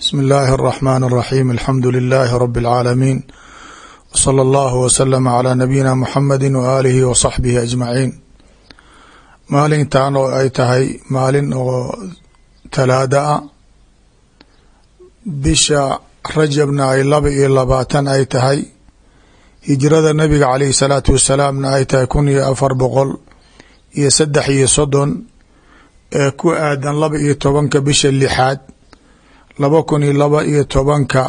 bsmi اllahi الرحmn الرaxيm alxamdu لilaahi rb اlcaalamiin wslى اllah wslm عlى nabiyina mxamadi waalihi wصaxbihi ajmaciin maalintan oo ay tahay maalin oo talaada a bisha rajabna ay laba iyo labaatan ay tahay hijrada nabiga caleyh الsalaatu wasalaamna ay tahay kun iyo afar boqol iyo saddex iyo soddon ee ku aadan laba iyo tobanka bisha lixaad laba kun iyo laba iyo tobanka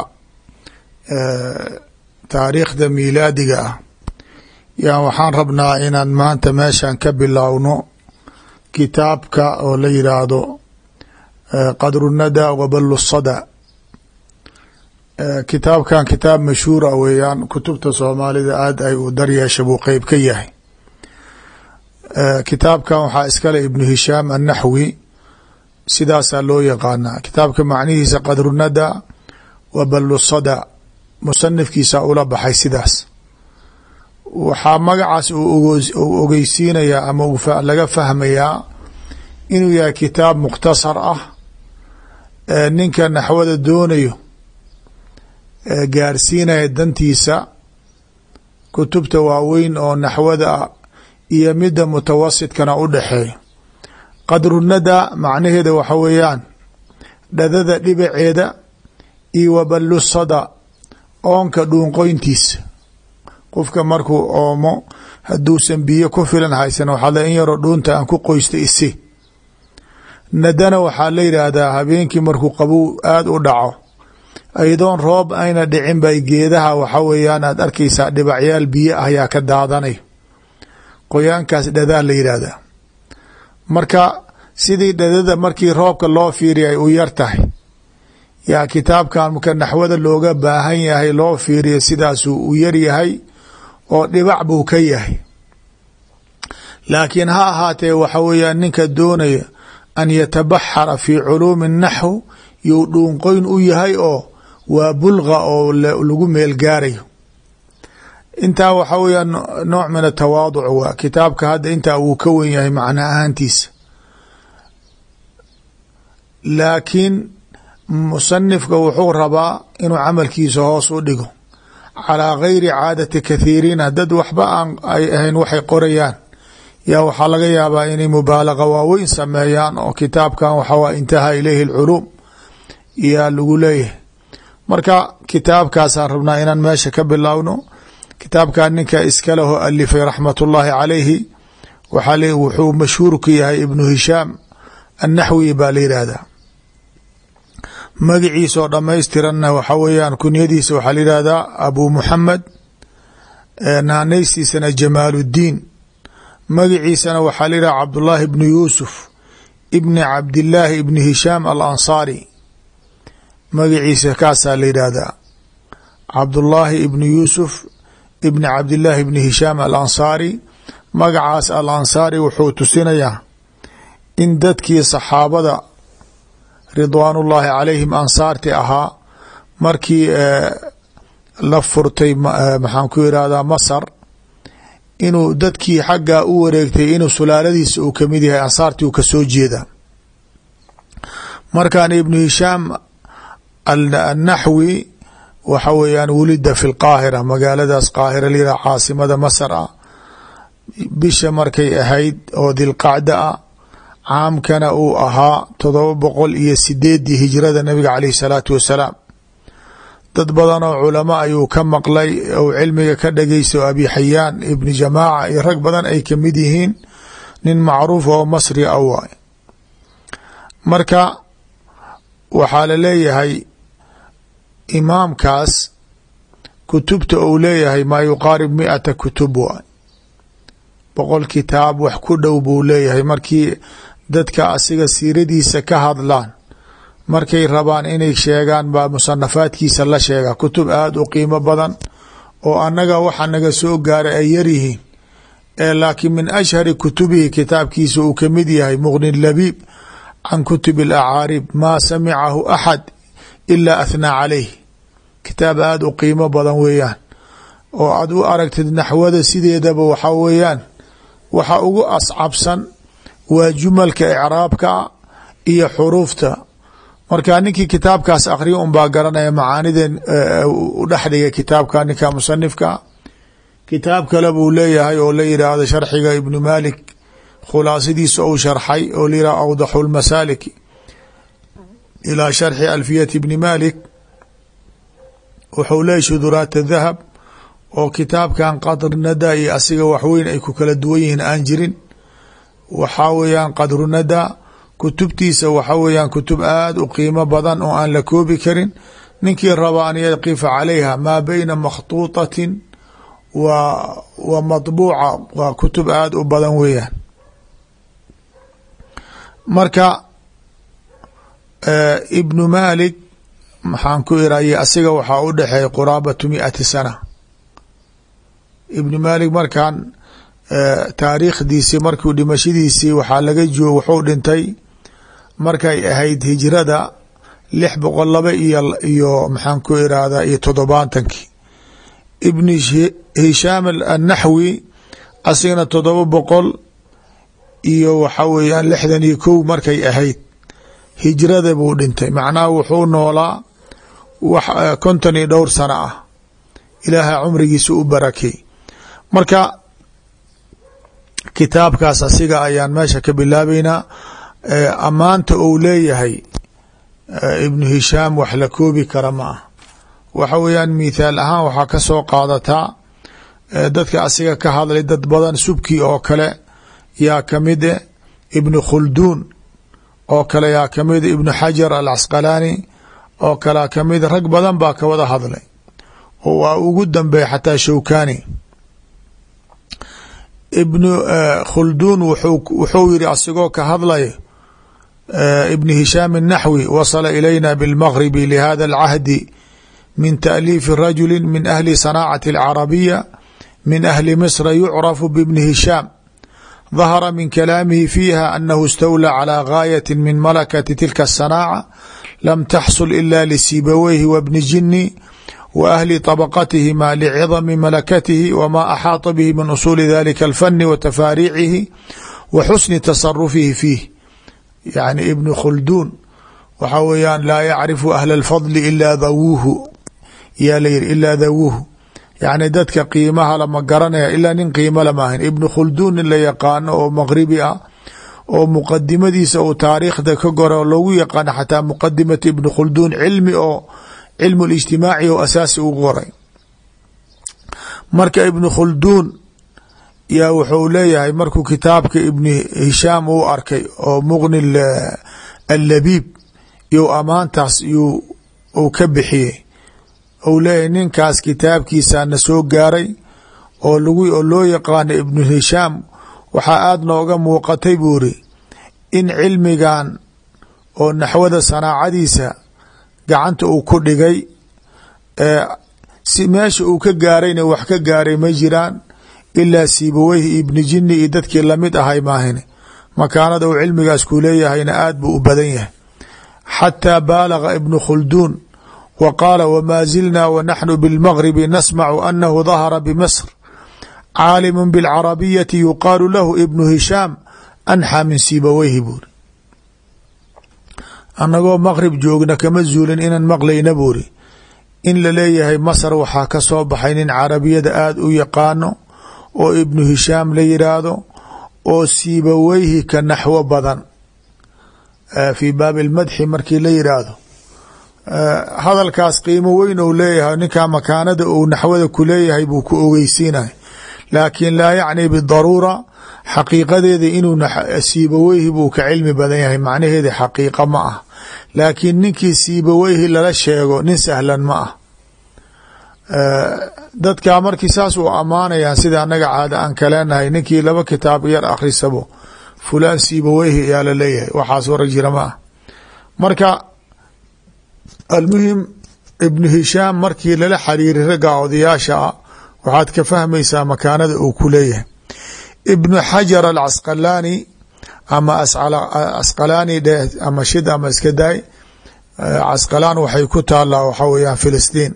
taariikhda miilaadiga ah. Yaa waxaan rabnaa inaan maanta meeshan ka bilowno kitaabka oo la yidhaahdo qadru nada waballu sada. Kitaabkan kitaab mashhuura weeyaan kutubta soomaalida aad ay u daryeesha buu qeyb ka yahay. Kitaabkan waxaa iskale ibnu hishaam annaxwi sidaasaa loo yaqaanaa kitaabka macnihiisa qadru nada wa ballu sada musanifkiisa ula baxay sidaas. Waxaa magacaas uu ogeysiinayaa ama laga fahmayaa inuu yahay kitaab mukhtasar ah ninka naxwada doonayo gaarsiinaya dantiisa. Kutubta waaweyn oo naxwada iyo midda mutawasitkana u dhexeeyo qadru nada macnaheeda waxa weeyaan dhadada dhibaceeda iyo waballu sada oonka dhuunqoyntiisa. Qofka markuu oomo hadduusan biyo ku filan haysan waxaa le in yaroo dhuunta aan ku qoysta isi. Nadana waxaa la yidhaahdaa habeenkii markuu qabow aada u dhaco iyadoon roob ayna dhicin bay geedaha waxa weeyaan aad arkaysaa dhibacyaal biyo ah yaa ka daadanay qoyaankaas dhadaa la yidhaahdaa marka sidii dhadada markii roobka loo fiiriya ay u yar tahay. Yaa kitaabkan marka naxwada looga baahan yahay loo fiiriya sidaasuu u yar yahay oo dhibac buu ka yahay. Laakiin ha ahaatee waxa weeyaan ninka doonaya an yatabaxara fi culuumi naxw you dhuunqoyn u yahay oo waa bulqa oo lagu meel gaarayo intaa waxa weeyaan nooc min atawaaduc waa kitaabka hadda intaa wuu ka wen yahay macna ahaantiisa laakiin musanifka wuxuu rabaa inuu camalkiisa hoos u dhigo. Calaa gayri caadati kathiiriina dad waxba aan ay ahayn waxay qorayaan. Yaa waxaa laga yaabaa inay mubaalaqa waaweyn sameeyaan oo kitaabkan waxawa intahaa ilayhi alculuum yaa lagu leeyahay. Marka kitaabkaasaan rabnaa inaan meesha ka bilowno kitaabkan ninka iska leho alifay raxmat ullaahi calayhi waxaa mashhuur ku yahay ibnu hishaam annaxwi baa la yidhaahdaa. Magiciisa oo dhamaystiranna waxa weeyaan kunyadiisa waxaa la yihahdaa abu muxamed naanaystiisana jamaaluddiin magiciisana waxaa la yidhahda cabdullaahi ibnu yuusuf ibni cabdillaahi ibni hishaam al ansaari magaciisa kaasaa la yidhaahdaa. Cabdullaahi ibni yuusuf ibni cabdillaahi ibni hishaam al ansaari magacaas al ansaari wuxuu tusinayaa in dadkii saxaabada ridwaan ullaahi calayhim ansaarti ahaa markii la furtay maxaan ku irahdaa masar inuu dadkii xaggaa u wareegtay inuu sulaaladiisa uu ka mid yahay ansaartii uu ka soo jeeda. Markan ibnu hishaam annaxwi waxa weeyaan wulida fi lqaahira magaaladaas qaahira layihah caasimada masar ah bisha markay ahayd oo dilqacda ah caamkana uu ahaa todoba boqol iyo sideedii hijrada nabiga caleyh salaatu wasalaam. Dad badan oo culamo ayuu ka maqlay ou cilmiga ka dhageysta oo abi xayaan ibni jamaaca iyo rag badan ay ka mid yihiin nin macruuf oo masri a marka waxaa la leeyahay imaamkaas kutubta uu leeyahay maa yuqaarib miata kutub waay boqol kitaab wax ku dhow buu leeyahay. Markii dadka asiga siiradiisa ka hadlaan markay rabaan inay sheegaan baa musanafaadkiisa la sheega kutub aada u qiimo badan oo annaga waxa naga soo gaaray ay yaryihiin ee laakiin min ashhari kutubihi kitaabkiisa uu ka mid yahay muqni labiib can kutubi alacaarib maa samicahu axad ilaa athnaa calayh. Kitaab aada u qiimo badan weeyaan. Oo aad u aragtid naxwada sideedaba waxaa weeyaan. Waxa ugu ascabsan waa jumalka icraabka iyo xuruufta. Marka ninkii kitaabkaas akriya un baa garanaya macaanideen u dhexdhiga kitaabka ninka musanifka kitaab kale buu leeyahay oo la yidhaahdo sharxiga ibnu malik khulaasadiisa ou sharxay oo la yihahdo awdaxu lmasaalik ilaa sharxi alfiyati bni malik wuxuu leeyahy shuduraat dahab oo kitaabkan qadrnada iyo asiga waxweyn ay ku kala duwan yihiin aan jirin waxaa weeyaan qadrunada kutubtiisa waxa weeyaan kutub aada u qiimo badan oo aan la koobi karin ninkii raba an yaqifa calayha maa beyna makhtuutatin wa wa maطbuuca waa kutub aada u badan weeyaan marka ibnu malik maxaan ku iraye asiga waxaa u dhexeeya quraabatu miati sana. Ibnu malik markan taariikhdiisii markuu dhimashadiisii waxaa laga joogo wuxuu dhintay markay ahayd hijrada lix boqol laba iyo iyo maxaan ku irahdaa iyo toddobaatankii ibn hishaam annaxwi asigana toddoba boqol iyo waxa weeyaan lixdan iyo kow markay ahayd hijrada buu dhintay. Macnaha wuxuu noolaa wax konton iyo dhowr sano ah. Ilaaha cumrigiisa u barakey marka kitaabkaas asiga ayaan meesha ka bilaabeynaa ammaanta ou leeyahay ibnu hishaam wax la koobi kara ma ah waxa weeyaan mithaal ahaan waxaa ka soo qaadataa dadka asiga ka hadlay dad badan subki oo kale. Yaa kamide ibnu khulduun oo kale yaa kamida ibnu xajar alcasqalaani oo kalea kamida rag badan baa ka wada hadlay oo waa ugu dambeeya xataa shawkani ibnu khulduun wuxuu yiri asigoo ka hadlay ibn hishaam الnaxwi wasla ilayna bاlmagribi lihada اlcahdi min taأliifi rajuli min ahli صanaacati اlcarabiya min ahli misra yucrafu bibni hishaam ظahra min kalaamihi fiiha anahu istawlى calى gaayati min malakati tilka الsanaaca lam taxsul ila lisibaweyhi wbni jini w ahli طabqatihima lcidami malakatihi wma axaaطa bihi min usuuli dalika اlfani wa tafaariicihi wa xusni tasarufihi fiih yani ibnu khulduun waxaa weeyaan laa yacrifu ahla اlfadli ila dawuuhu yaa la yihi ilaa dawuuhu yani dadka qiimaha lama garanaya ilaa nin qiimo lama ahayn. Ibnu khulduun nin la yaqaano oo maqribi ah oo muqadimadiisa uu taariikhda ka gora oo loogu yaqaano xataa muqadimatu ibnu khulduun cilmi oo cilmu lijtimaaci oo asaasi ugu qoray marka ibnu khulduun yaa wuxuu leeyahay markuu kitaabka ibni hishaam uu arkay oo muqni allabiib iyo amaantaas uu ka bixiyey ou leeyahay ninkaas kitaabkiisaana soo gaaray oo lagu oo loo yaqaano ibnu hishaam waxaa aada nooga muuqatay buu iri in cilmigan oo naxwada sanaacadiisa gacanta uu ku dhigay si meesha uu ka gaarayna wax ka gaaray ma jiraan ilaa siibaweyhi ibni jini iyo dadkii la mid ahay maahine. Makaanada uu cilmigaas ku leeyahayna aad buu u badan yahay. Xataa baalaga ibnu khulduun wa qaala wmaa zilna wanaxnu bilmagribi nasmacu anahu dahara bimisr caalimu bilcarabiyati yuqaalu lahu ibnu hishaam anxaa min siibaweyhi buuri. Annagoo maqrib joogna kama zuulin inaan maqlayna buuri. In la leeyahay masr waxaa ka soo baxay nin carabiyada aada u yaqaano oo ibnu hishaam la yiraahdo oo siibaweyhi ka naxwo badan. Fii baabi lmadxi markii la yiraahdo hadalkaas qiimo weyn ou leeyahay ninkaa makaanada uu naxwada ku leeyahay buu ku ogeysiinay. Laakiin laa yacni bidaruura xaqiiqadeeda inuu siibaweyhi buu ka cilmi badan yahay macnaheeda xaqiiqa ma ah. Laakiin ninkii siibaweyhi lala sheego nin sahlan ma ah. Dadkaa markii saas u ammaanayaan sida anaga caada aan kaleenahay ninkii laba kitaab yar akhrisabo fulaan siibaweyhi ayaa la leeyahay waxaas wara ma ah. Marka almuhim ibnu hishaam markii lala xariiray ragga odayaasha ah waxaad ka fahmaysaa makaanada uu ku leeyahay. Ibnu xajar alcasqalaani ama asqalaani dheh ama shid ama iska daay casqalaan waxay ku taalaa waxaa weyaan filistiin.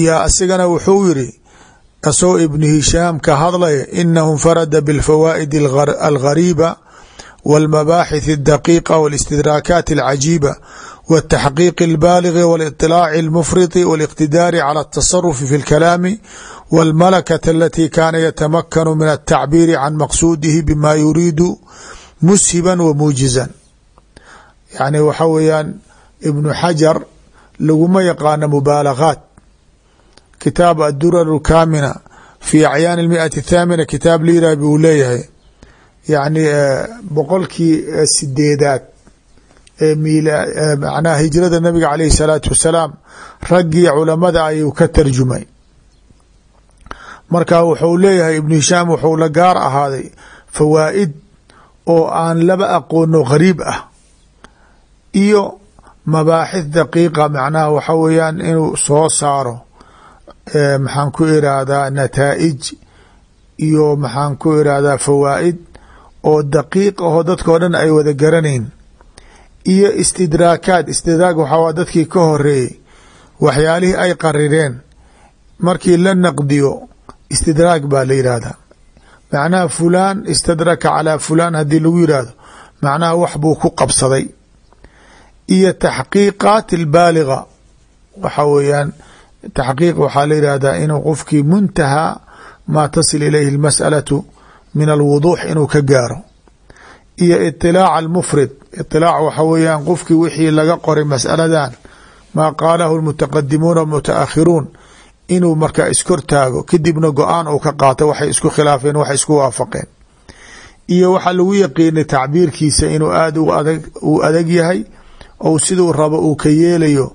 Iyo asigana wuxuu yiri asagoo ibnu hishaam ka hadlaya inahu farada biاlfawaa'id alghariiba والمباحث الدقيقة والاستدراكات العجيبة والتحقيق البالغ والاطلاع المفرط والاقتدار على التصرف في الكلام والملكة التي كان يتمكن من التعبير عن مقصوده بما يريد مسهبا وموجزا يعني waxa weyaan iبن xaجر laguma yaqaano مبالغاaت kitaab الdurar الكاmنة في أعyاan المئة الثاaمنة kitaab lira buu leeyahay yacni e, boqolkii e, sideedaad ee mmanaa hijrada nabiga caleyhi salaatu wasalaam raggii culamada ayuu ka tarjumay. Marka wuxuu leeyahay ibnu hishaam wuxuu la gaar ahaaday fawaa'id oo aan laba aqoono qariib ah iyo mabaaxith daqiiqa macnaha waxa weeyaan inuu soo saaro e, maxaan ku irahdaa nataa'ij iyo maxaan ku irahdaa fawaa'id oo daqiiq aho dadkao dhan ay wada garanayn. Iyo istidraakaad istidraag waxaa dadkii ka horeeyey waxyaalihii ay qarireen. Markii la naqdiyo istidraag baa la yidhaahdaa macnaha fulaan istadraka calaa fulaan haddii lagu yidhaahdo macnaha wax buu ku qabsaday. Iyo taxqiiqaat albaaliga waxa weeyaan taxqiiq waxaa la yidhaahdaa inuu qofkii muntahaa maa tasil ilayhi اlmas'alatu min alwuduux inuu ka gaaro. Iyo iطilaac almufrid. Iطilaac waxa weeyaan qofkii wixii laga qoray masaladan maa qaalahu lmutaqadimuuna wmutaakhiruun inuu markaa iskortaago kadibna go'aan uu ka qaato waxay isku khilaafeen waxay isku waafaqeen. Iyo waxaa lagu yaqiinay tacbiirkiisa inuu aada uu adag yahay ou siduu rabo uu ka yeelayo.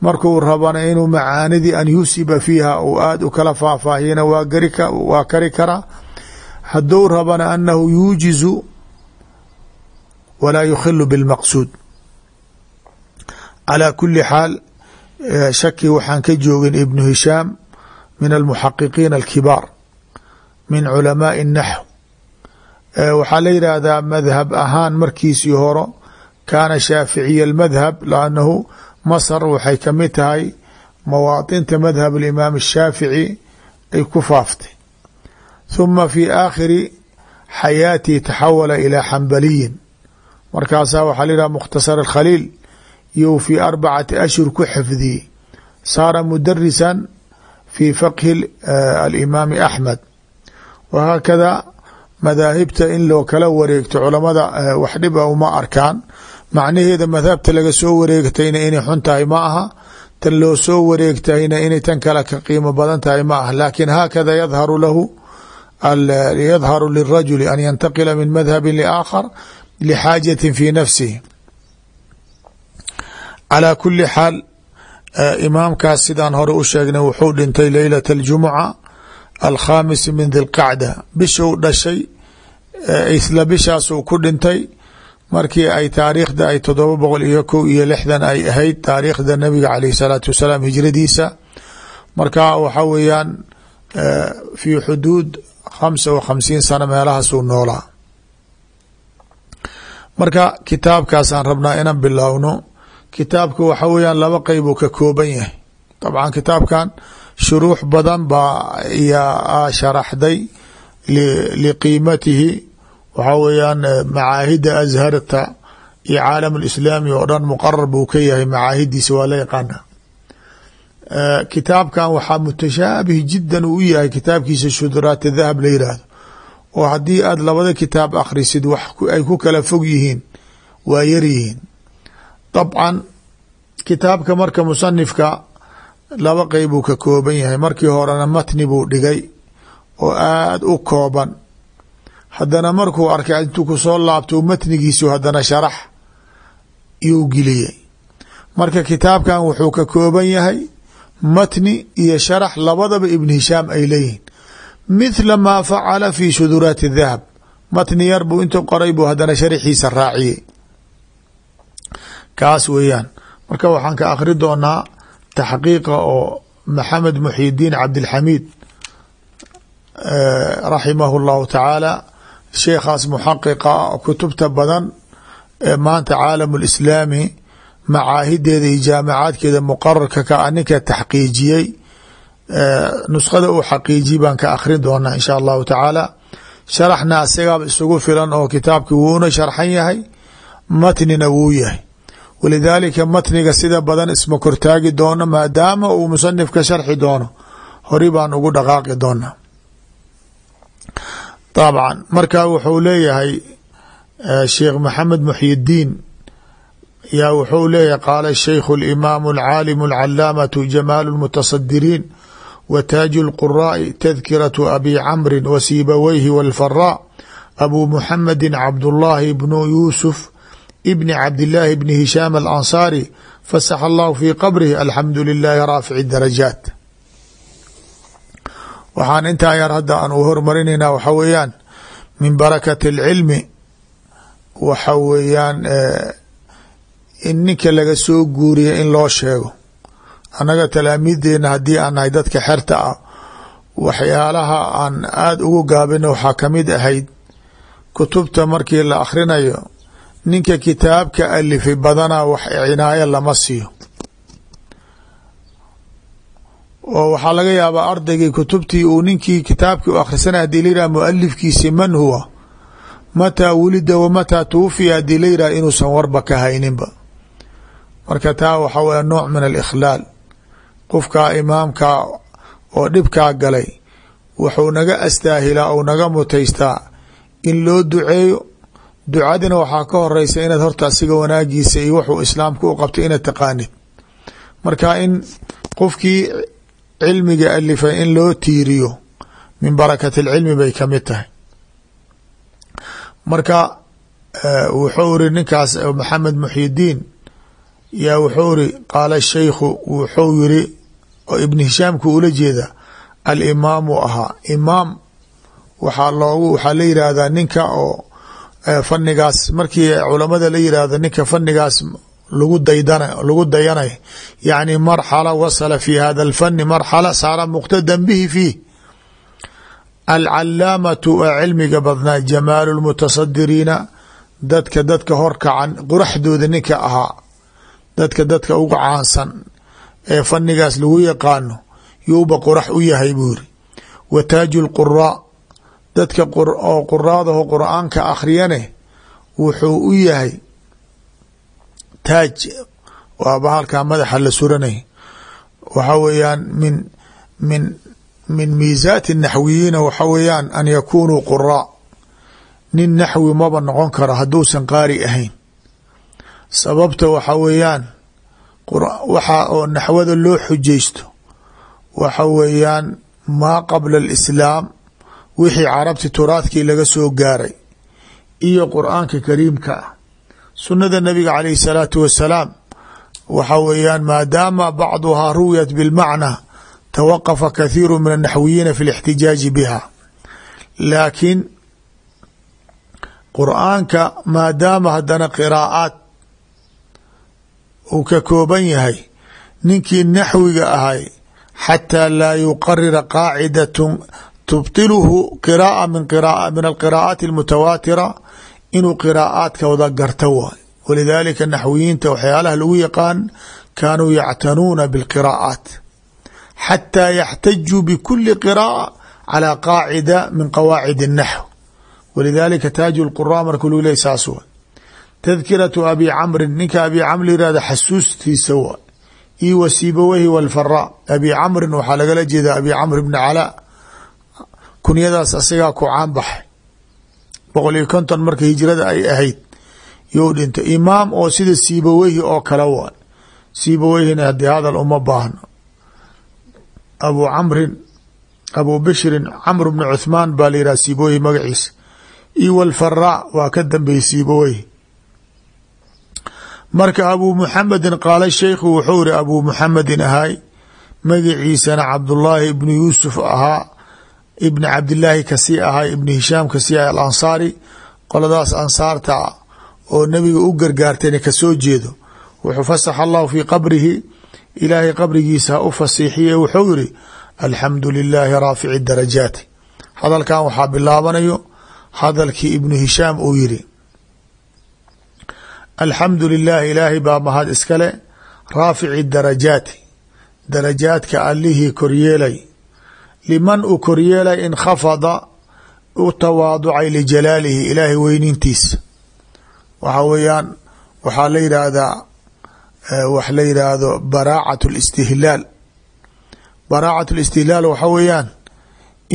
Markuu rabana inuu macaanidii an yusiba fiiha uu aad u kala faahfaahiyana waa gari waa kari karaa hadduu rabana anahu yuujizu walaa yukhilu bilmaqsuud calaa kuli xaal shaki waxaan ka joogin ibnu hishaam min almuxaqiqiin alkibaar min culamaai الnaxw waxaa la yidhaahdaa madhab ahaan markiisii horo kaana shaaficiya اlmadhab lannahu masr waxay kamid tahay mawaaطinta madhab اlimaam الshaafici ay ku faaftay huma fi aakhiri xayaatihi taxawala ilaa xambaliyin markaasaa waxaa layihaha mukhtasar akhaliil you fii arbacati ashhur ku xifdiyey saara mudarisan fi fakhi alimaami axmed wahaakada madaahibta in loo kala wareegto culamada wax dhib a uma arkaan macnaheeda madhabta laga soo wareegtayna inay xun tahay ma aha tan loo soo wareegtayna inay tan kale ka qiimo badan tahay ma aha laakiin haakada yadharu lahu yadharu lirajuli an yantaqila min madhabi liaakhar lixaajatin fi nafsihi calaa kuli xaal imaamkaas sidaan hore u sheegnay wuxuu dhintay leylat aljumuca alkhamis min dilqacda bishuu dhashay isla bishaasuu ku dhintay. markii ay taariikhda ay todoba boqol iyo kow iyo lixdan ay ahayd taariikhda nabiga caleyh salaatu wasalaam hijradiisa marka waxa weeyaan fi xuduud khamsa wa khamsiin sano meelahaasuu noolaa marka kitaabkaasaan rabnaa inaan bilowno kitaabka waxa weeyaan laba qeyb uu ka kooban yahay dabcan kitaabkan shuruux badan baa yaa sharaxday liqiimatihi waxaa weeyaan macaahida azharta iyo caalam alislaami oo dhan muqarar buu ka yahay macaahidiisa waa la yaqaana kitaabkan waxaa mutashaabih jiddan uu yahay kitaabkiisa shuduraat dahab la yidhaahdo oo haddii aad labada kitaab akhrisid wax ay ku kala fog yihiin waa yar yihiin. Dabcan kitaabka marka musanifka laba qeyb uu ka kooban yahay. Markii horena matni buu dhigay oo aada u kooban. Haddana markuu arkay intuu ku soo laabto matnigiisu haddana sharax iyuu geliyey marka kitaabkan wuxuu ka kooban yahay matni iyo sharax labadaba ibn hishaam ay leeyihiin. Mithla maa facala fi shuduraati dahab matni yar buu intuu qoray buu haddana sharaxiisa raaciyey. Kaas weeyaan. Marka waxaan ka akhri doonaa taxqiiqa oo maxamed muxyidiin cabdilxamiid raximahu llahu tacaala sheekhaas muxaqiqa kutubta badan ee maanta caalam lislaami macaahideeda iyo jaamacaadkeeda muqararka ka ninka taxqiijiyey nuskhada uu xaqiijiy baan ka akhrin doonaa insha allahu tacaala. Sharaxna asigaaba isugu filan oo kitaabki wuuna sharxan yahay matnina wuu yahay. Walidaalika matniga sida badan isma kortaagi doono maadaama uu musanifka sharxi doono. Hori baan ugu dhaqaaqi doonaa. Dabcan marka wuxuu leeyahay sheekh maxamed muxyidiin yaa wuxuu leeyahay qaala shaykhu اlimaamu alcaalimu alcalaamatu jamaalu lmutasadiriin wa taaju lquraa'i tadkiratu abi camri wa siibaweyhi walfaraa abu muxamedi cabdullaahi bnu yuusuf bni cabdillaahi bni hishaam alansaari fasaxa allahu fii qabrihi alxamdu lilaahi raafici darajaat. Waxaan intaa yar hadda aan u hormarinaynaa waxa weeyaan min barakati alcilmi waxa weeyaan in ninka laga soo guuriya in loo sheego. Annaga talaamiideena haddii aan nahay dadka xerta ah waxyaalaha aan aada ugu gaabina waxaa ka mid ahayd kutubta markii la akhrinayo ninka kitaabka alifay badanaa wax cinaayo lama siiyo. Oo waxaa laga yaabaa ardaygii kutubtii uu ninkii kitaabkii u akhrisanay haddii la yihah mualifkiisi man huwa mataa wulida wa mataa tuwufiya haddii la yihah inuusan warba ka hayninba marka taa waxa weya nooc min alikhlaal. Qofkaa imaamka oo dhibkaa galay wuxuu naga astaahilaa ou naga mutaystaa in loo duceeyo. Ducadina waxaa ka horeysa inaad horta asiga wanaagiisa iyo wuxuu islaamka u qabtay inaad taqaanid. Marka in qofkii cilmiga alifay in loo tiiriyo min barakati alcilmi bay ka mid tahay. Marka wuxuu iri ninkaas maxamed muxyidiin yaa wuxuu iri qaala shaykhu wuxuu yiri oo ibn hishaamku ula jeeda alimaamu ahaa imaam waxaa loogu waxaa la yihahdaa ninka oo fanigaas markii culamada la yihahdo ninka fanigaas lagu daydan lagu dayanay yacni marxala wasala fi hada alfani marxala saara muqtadan bihi fiih alcalaamatu ee cilmiga badnaa jamaalu lmutasadiriina dadka dadka horkacan quraxdooda ninka ahaa dadka dadka uga caansan ee fanigaas lagu yaqaano yuuba qurax u yahay buu yiri wa taaju lquraa dadka oo quraadaho qur'aanka akhriyane wuxuu u yahay taaj. Waaba halkaa madaxa la suranay waxa weeyaan min min min miisaati naxwiyiina waxa weeyaan an yakunuu quraa nin naxwi maba noqon karo hadduusan qaari ahayn sababta waxa weeyaan waxa oo naxwada loo xujaysto waxa weeyaan maa qabla alislaam wixii carabti turaadkii laga soo gaaray iyo qur'aanka kariimka ah sunada nabiga calayhi salaatu wasalaam waxa weeyaan maadaama bacduhaa ruwiyat bilmacna tawaqafa kathiiru min anaxwiyiina fi lixtijaaji biha. Laakiin qur'aanka maadaama haddana qiraa'aad uu ka kooban yahay ninkii naxwiga ahay xataa laa yuqarira qaacidatun tubطilhu qira'a min min alqiraa'aati almutawaatira inuu qiraa'aadka wada garta waay walidaalika naxwiyiinta waxyaalaha lagu yaqaan kaanuu yactanuuna biاlqiraa'aat xataa yaxtajuu bikuli qiraa'a calى qaacida min qawaacid الnaxw walidaalika taaju lqura marka luu ley saas waay tadkiratu abi camrin ninka abi camr yihahda xasuustiisa waay io wa siibaweyhi walfaraa abi camrin waxaa lagala jeeda abi camr bni calaa kunyadaas asigaa ku caan baxay. Boqol iyo konton marka hijrada ay ahayd you dhintay. Imaam oo sida siibaweyhi oo kale waay siibaweyhina haddii hadal uma baahno. Abu camrin abu bishrin camr bni cuthmaan baa la yidhaha siibaweyhi magaciisa. Io waa ka dambeeyey siibaweyhi marka abu muxamedin qaala sheikhu wuxuu iri abu muxamedin ahay magaciisana cabdullaahi ibnu yuusuf ahaa ibni cabdilaahi ka sii ahay ibni hishaam ka sii ahay alansaari qoladaas ansaarta oo nebiga u gargaartayna ka soo jeedo. Wuxuu fasaxa allahu fii qabrihi ilaahay qabrigiisa ha u fasiixiye wuxuu yiri alxamdu lilaahi raafici darajaati. Hadalkan waxaa bilaabanayo hadalkii ibnu hishaam uu yiri alxamdu lilahi ilaahay baa mahad iskale raafici darajaati darajaadka allihii koryeelay liman uu koryeelay inkhafada u tawaaducay lijalaalihi ilaahay weynintiisa waxa weeyaan waxaa la yidhaahdaa wax la yidhaahdo baraacat listihlaal baraacat listihlaal waxa weeyaan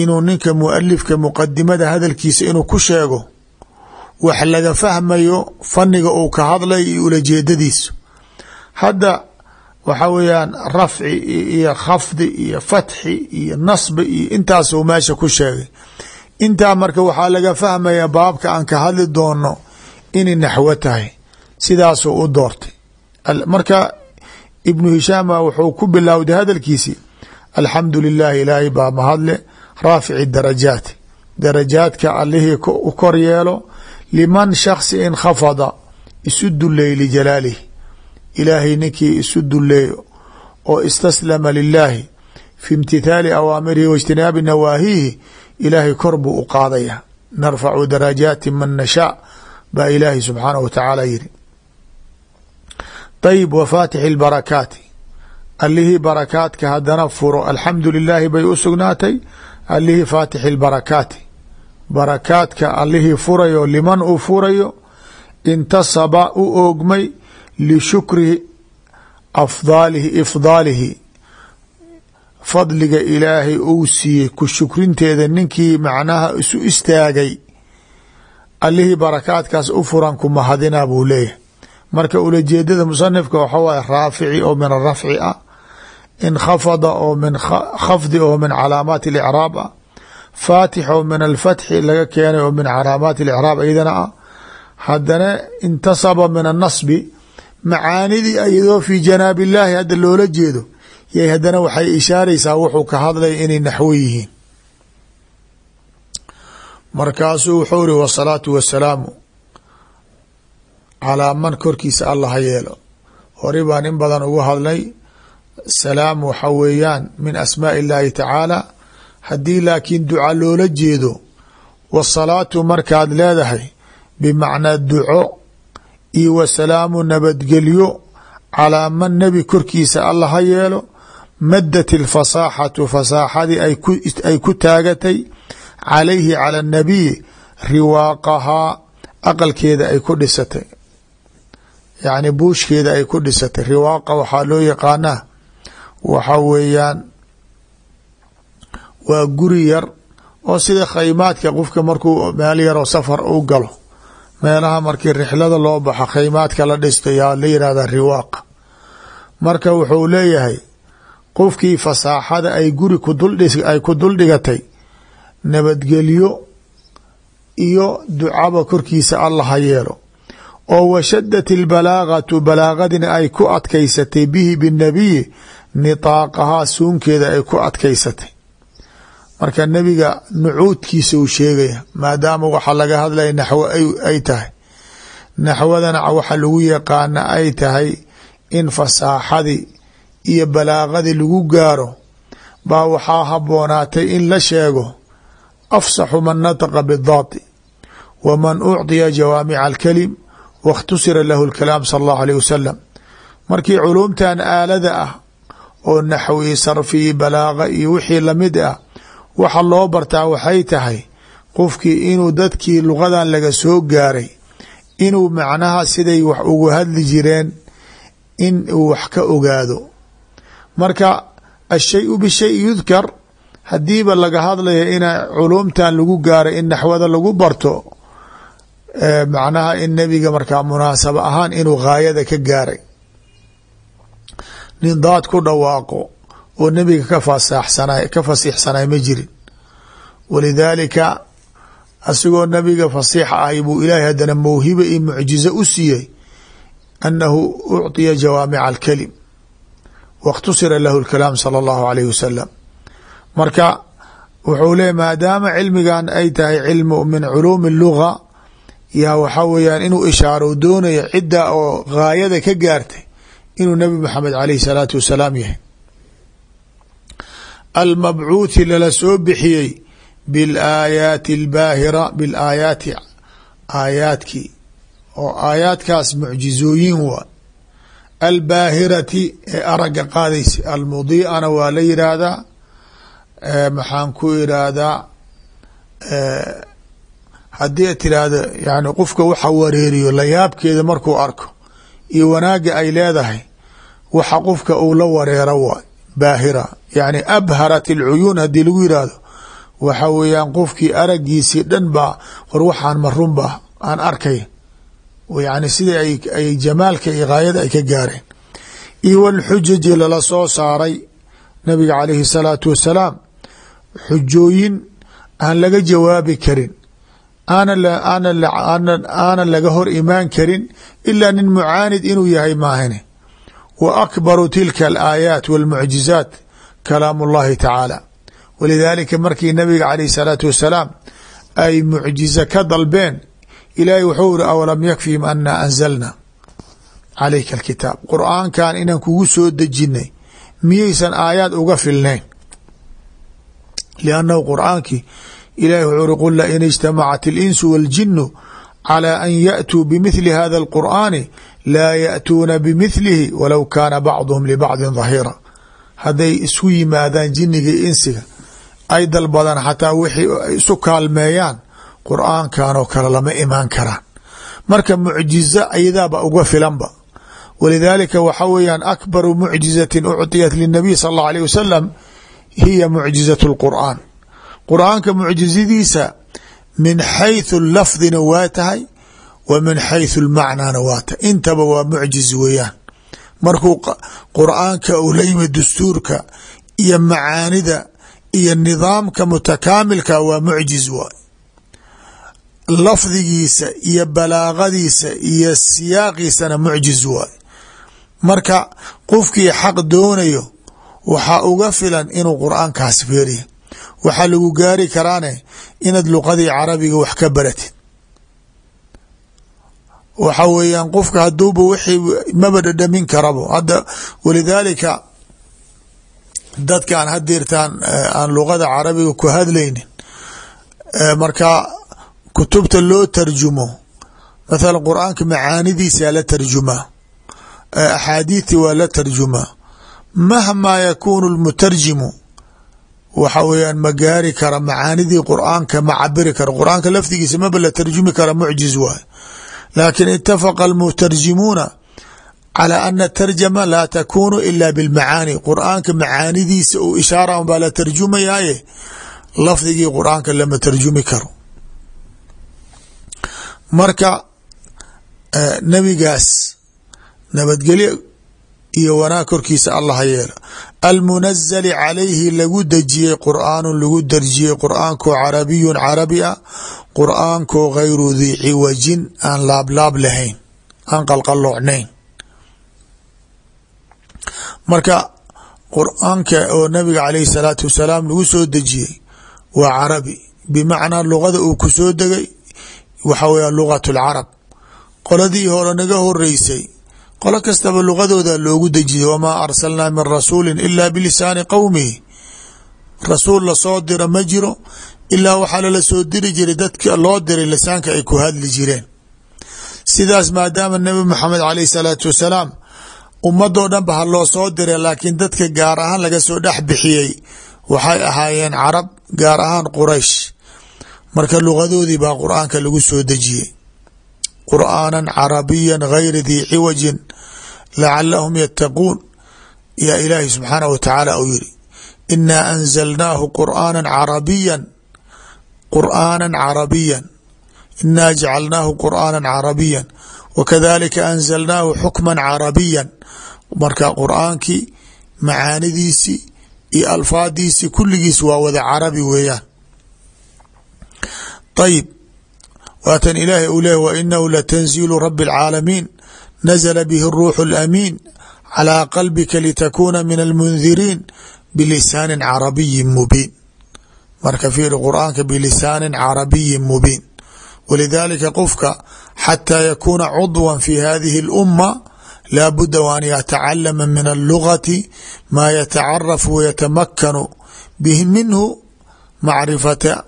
inuu ninka mualifka muqadimada hadalkiisa inuu ku sheego wax laga fahmayo faniga uu ka hadlay iyo ulajeedadiisu hadda waxa weeyaan rafci iyo khafdi iyo fatxi iyo nasbi iyo intaasuu meesha ku sheegay. Intaa marka waxaa laga fahmaya baabka aan ka hadli doono inay naxwo tahay. Sidaasuu u doortay. Marka ibnu hishaama wuxuu ku bilowday hadalkiisi alxamdu lilahi ilaahay baa mahadle raafici darajaati. Darajaadka allihii u kor yeelo liman shaksi inkhafada isu duleey lijalaalih ilaahay ninkii isu duleeyo oo istaslama lilaahi fi imtithaali awaamirihi wa ijtinaabi nawaahihi ilaahay kor buu u qaadaya. Narfacu darajaati man nashaa baa ilaahay subxaanahu wa tacaala yiri. Ayib wa faatixi lbarakaati allihii barakaadka haddana furo alxamdu lilaahi bay u sugnaatay. Allihii faatixi lbarakaati barakaadka allihii furayo liman uu furayo intasaba u oogmay lishukri afdaalihi ifdaalihi. Fadliga ilaahay uu siiyey ku shukrinteeda ninkii macnaha isu istaagay. Allihii barakaadkaas u furan ku mahadina buu leeyahay. Marka ulajeedada musanifka waxa waaye raafici oo min arafci ah. Inkhafada oo min khafdi oo min calaamaati اlicraab ah faatixo min alfatxi laga keenay oo min calaamaati اlicraab iyadana ah. Haddana intasaba min annasbi macaanidii iyadoo fii janaab illaahi hadda loola jeedo yay haddana waxay ishaaraysaa wuxuu ka hadlaya inay naxwo yihiin. Markaasuu wuxuu iri wasalaatu wasalaamu calaa man korkiisa allaha yeelo. Hori baan in badan ugu hadlay salaam waxa weeyaan min asmaai illaahi tacaala haddii laakiin duca loola jeedo wasalaatu markaad leedahay bimacnaa duco iyo wasalaamu nabadgelyo calaa man nebi korkiisa alla ha yeelo madat ilfasaaxatu fasaaxadii ay ku taagatay calayhi cala anabiyi riwaaqahaa aqalkeeda ay ku dhisatay. Yacni buushkeeda ay ku dhisatay. Riwaaqa waxaa loo yaqaanaa waxa weeyaan waa guri yar oo sida khaymaadka qofka markuu meel yaroo safar u galo. Meelaha markii rixlada loo baxo khaymaadka la dhisto yaa la yihahda riwaaqa marka wuxuu leeyahay qofkii fasaaxada ay guri ay ku duldhigatay nabadgelyo iyo ducaba korkiisa alla ha yeelo. Oo washadat ilbalaagatu balaagadina ay ku adkaysatay bihi binabiyi nitaaqahaa suunkeeda ay ku adkaysatay marka nebiga nucuudkiisa uu sheegaya maadaama waxaa laga hadlaya naxwo ay tahay. Naxwadana waxa lagu yaqaana ay tahay in fasaaxadii iyo balaaqadii lagu gaaro baa waxaa haboonaatay in la sheego afsaxu man nataqa bidaati wa man ucdiya jawaamica alkalim waاkhtusira lahu lkalaam sala allahu aleyh wasalam markii culuumtan aalada ah oo naxwii sarfi balaaqa iyo wixii la mid ah waxa loo bartaa waxay tahay qofkii inuu dadkii luqadan laga soo gaaray inuu macnaha siday wax ugu hadli jireen in uu wax ka ogaado. Marka ashayu bishay yudkar hadiiba laga hadlaya ina culumtan lagu gaaray in naxwada lagu barto macnaha in nebiga markaa munaasabo ahaan inuu gaayada ka gaaray. Nin daad ku dhawaaqo oo nebiga ka fasaaxsanay ka fasiixsanay ma jirin walidaalika asigoo nabiga fasiix ahay buu ilaahay haddana mawhiba iyo mucjizo u siiyey annahu ucطiya jawaamica alkalim waاkhtusira lahu اlkalaam salى اllahu alayh wasalam marka wuxuu leey maadaama cilmigan ay tahay cilmu min culuumi اluga yaa waxaa weeyaan inuu ishaaro doonaya cidda oo gaayada ka gaartay inuu nabi maxamed alayh الsalaatu wasalaam yahay almabcuuthi lala soo bixiyey bilaayaati albaahira bilaayaati aayaadkii oo aayaadkaas mucjizooyin waa albaahirati ee aragga qaadaysa almudiicana waa la yidhaahdaa maxaan ku idhaahdaa haddii tiraahdo yani qofka waxa wareeriyo layaabkeeda markuu arko iyo wanaagga ay leedahay waxa qofka uu la wareero waay baahira. Yani abharat alcuyuun haddii lagu yidhaahdo waxa weeyaan qofkii aragiisii dhan baa war waxaan marunba aan arkay. Yani sidai ay jamaalka iyo gaayada ay ka gaareen. Iyo walxujaji lala soo saaray nabiga calayhi salaatu wasalaam. Xujooyin aan laga jawaabi karin. Aanan laga hor imaan karin ilaa nin mucaanid inuu yahay maahane wa akbaru tilka alaayaat walmucjizaat kalaamu llahi tacaala walidaalika markii nabiga calayh salaatu wasalaam ay mucjize ka dalbeen ilaahay wuxuu iri awalam yakfihim ana anzalna calayka alkitaab qur'aankan inaan kugu soo dejinay miyaysan aayaad uga filnayn liannahu qur'aankii ilahi wuxuu iri qul lain ijtamacat alinsu waaljinu calى an yaأtuu bimithli hada اlqur'aani laa yaأtuuna bimithlihi walow kaana bacduhum libacdi dhahira hadday isku yimaadaan jiniga insiga ay dalbadaan xataa wixii isu kaalmeeyaan qur'aankan oo kale lama imaan karaan marka mucjiza ayadaaba uga filanba walidaalika waxa weeyaan akbaru mucjizatin ucطiyat linabiy sal اllahu alيه wasalam hiya mucjizaة اlqur'aan qur'aanka mucjizadiisa min xayثu lafdina waa tahay wa min xayثu lmacnaana waa tahay. Intaba waa mucjiz weeyaan. Markuu qur'aanka uu la yimid dastuurka iyo macaanida iyo nidaamka mutakaamilka waa mucjiz waay. Lafdigiisa iyo balaagadiisa iyo siyaaqiisana mucjiz waay. Marka qofkii xaq doonayo waxaa uga filan inuu qur'aankaas feeriya waxaa lagu gaari karaane inaad luqadii carabiga wax ka baratid. Waxa weeyaan qofka haduuba wixii maba dhadhamin karabo. Hadda walidaalika dadkaan hadeertaan aan luqada carabiga ku hadlaynin marka kutubta loo tarjumo mathala qur'aanka macaanidiisaa la tarjumaa axaadiidti waa la tarjumaa mahmaa yakuunu lmutarjimu waxa weeyaan ma gaari kara macaanidii qur'aanka ma cabiri kara. Qur'aanka lafdigiisa maba la tarjumi kara mucjiz waay laakin itafaqa almutarjimuuna calى ana tarjama laa takunu ila bilmacaani. Qur'aanka macaanidiisa uu ishaara baa la tarjumayaaye lafdigii qur'aanka lama tarjumi karo. Marka nabigaas nabadgelyo iyo wanaag korkiisa allah yeelo almunazali calayhi lagu dejiyey qur'aanu lagu darjiyey qur'aankoo carabiyun carabi ah qur'aankoo gayru dii ciwajin aan laablaab lahayn aan qalqaloocnayn marka qur'aanka oo nabiga calayhi salaatu wasalaam lagu soo dejiyey waa carabi bimacnaa luqada uu ku soo degay waxa weya lugat lcarab qoladii hore naga horeysay qolo kastaba luqadooda loogu dejiyay wamaa arsalnaa min rasuuli ila bilisaani qowmihi rasuul la soo diro ma jiro ilaa waxaa lala soo diri jiray dadka loo diray lisaanka ay ku hadli jireen. Sidaas maadaama nabi maxamed caleyh salaatu wasalaam ummadoo dhan ba ha loo soo diray laakiin dadka gaar ahaan laga soo dhex bixiyey waxay ahaayeen carab gaar ahaan quraysh. Marka luqadoodii baa qur'aanka lagu soo dejiyey qur'aana carabiya gayri dii ciwajin lacalahum yattaquun yaa ilaahi subxaanah wa tacaala uu yiri inaa anzalnaahu qur'aana carabiya qur'aana carabiya inaa jacalnaahu qur'aana carabiya wakadalika anzalnaahu xukma carabiya marka qur'aankii macaanidiisii iyo alfaadiisii kulligiis waa wada carabi weeyaan. Ayib waatan ilaahay uu leehy wa inahu latanziilu rabi اlcaalamiin nazla bihi اruuxu اlamiin calىa qalbika litakuna min almundiriin bilisaani carabiyi mubiin marka fiiri qur'aanka bilisaani carabiyi mubiin walidaalika qofka xataa yakuuna cudwa fi hadihi اlumma laa budda w an yatacalama min allugati maa yatacarafu wayatamakanu bihi minhu macrifata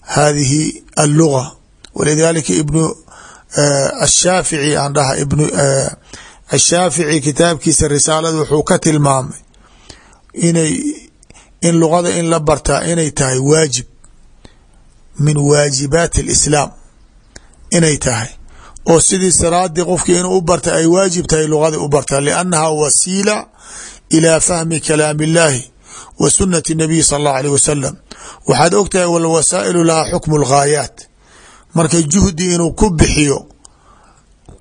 hadihi alluga walidaalika ibnu ashaafici aan dhaha ibnu ashaafici kitaabkiisa risaalada wuxuu ka tilmaamay inay in luqada in la bartaa inay tahay waajib min waajibaati alislaam inay tahay oo sidii salaadii qofkii inuu u barta ay waajib tahay lugadii u barta liannaha wasiila ilaa fahmi kalaam illahi wa sunati nabiy sal allahu alيh wasalam waxaad og tahay walwasaa'ilu lahaa xukmu lghaayaat marka juhdi inuu ku bixiyo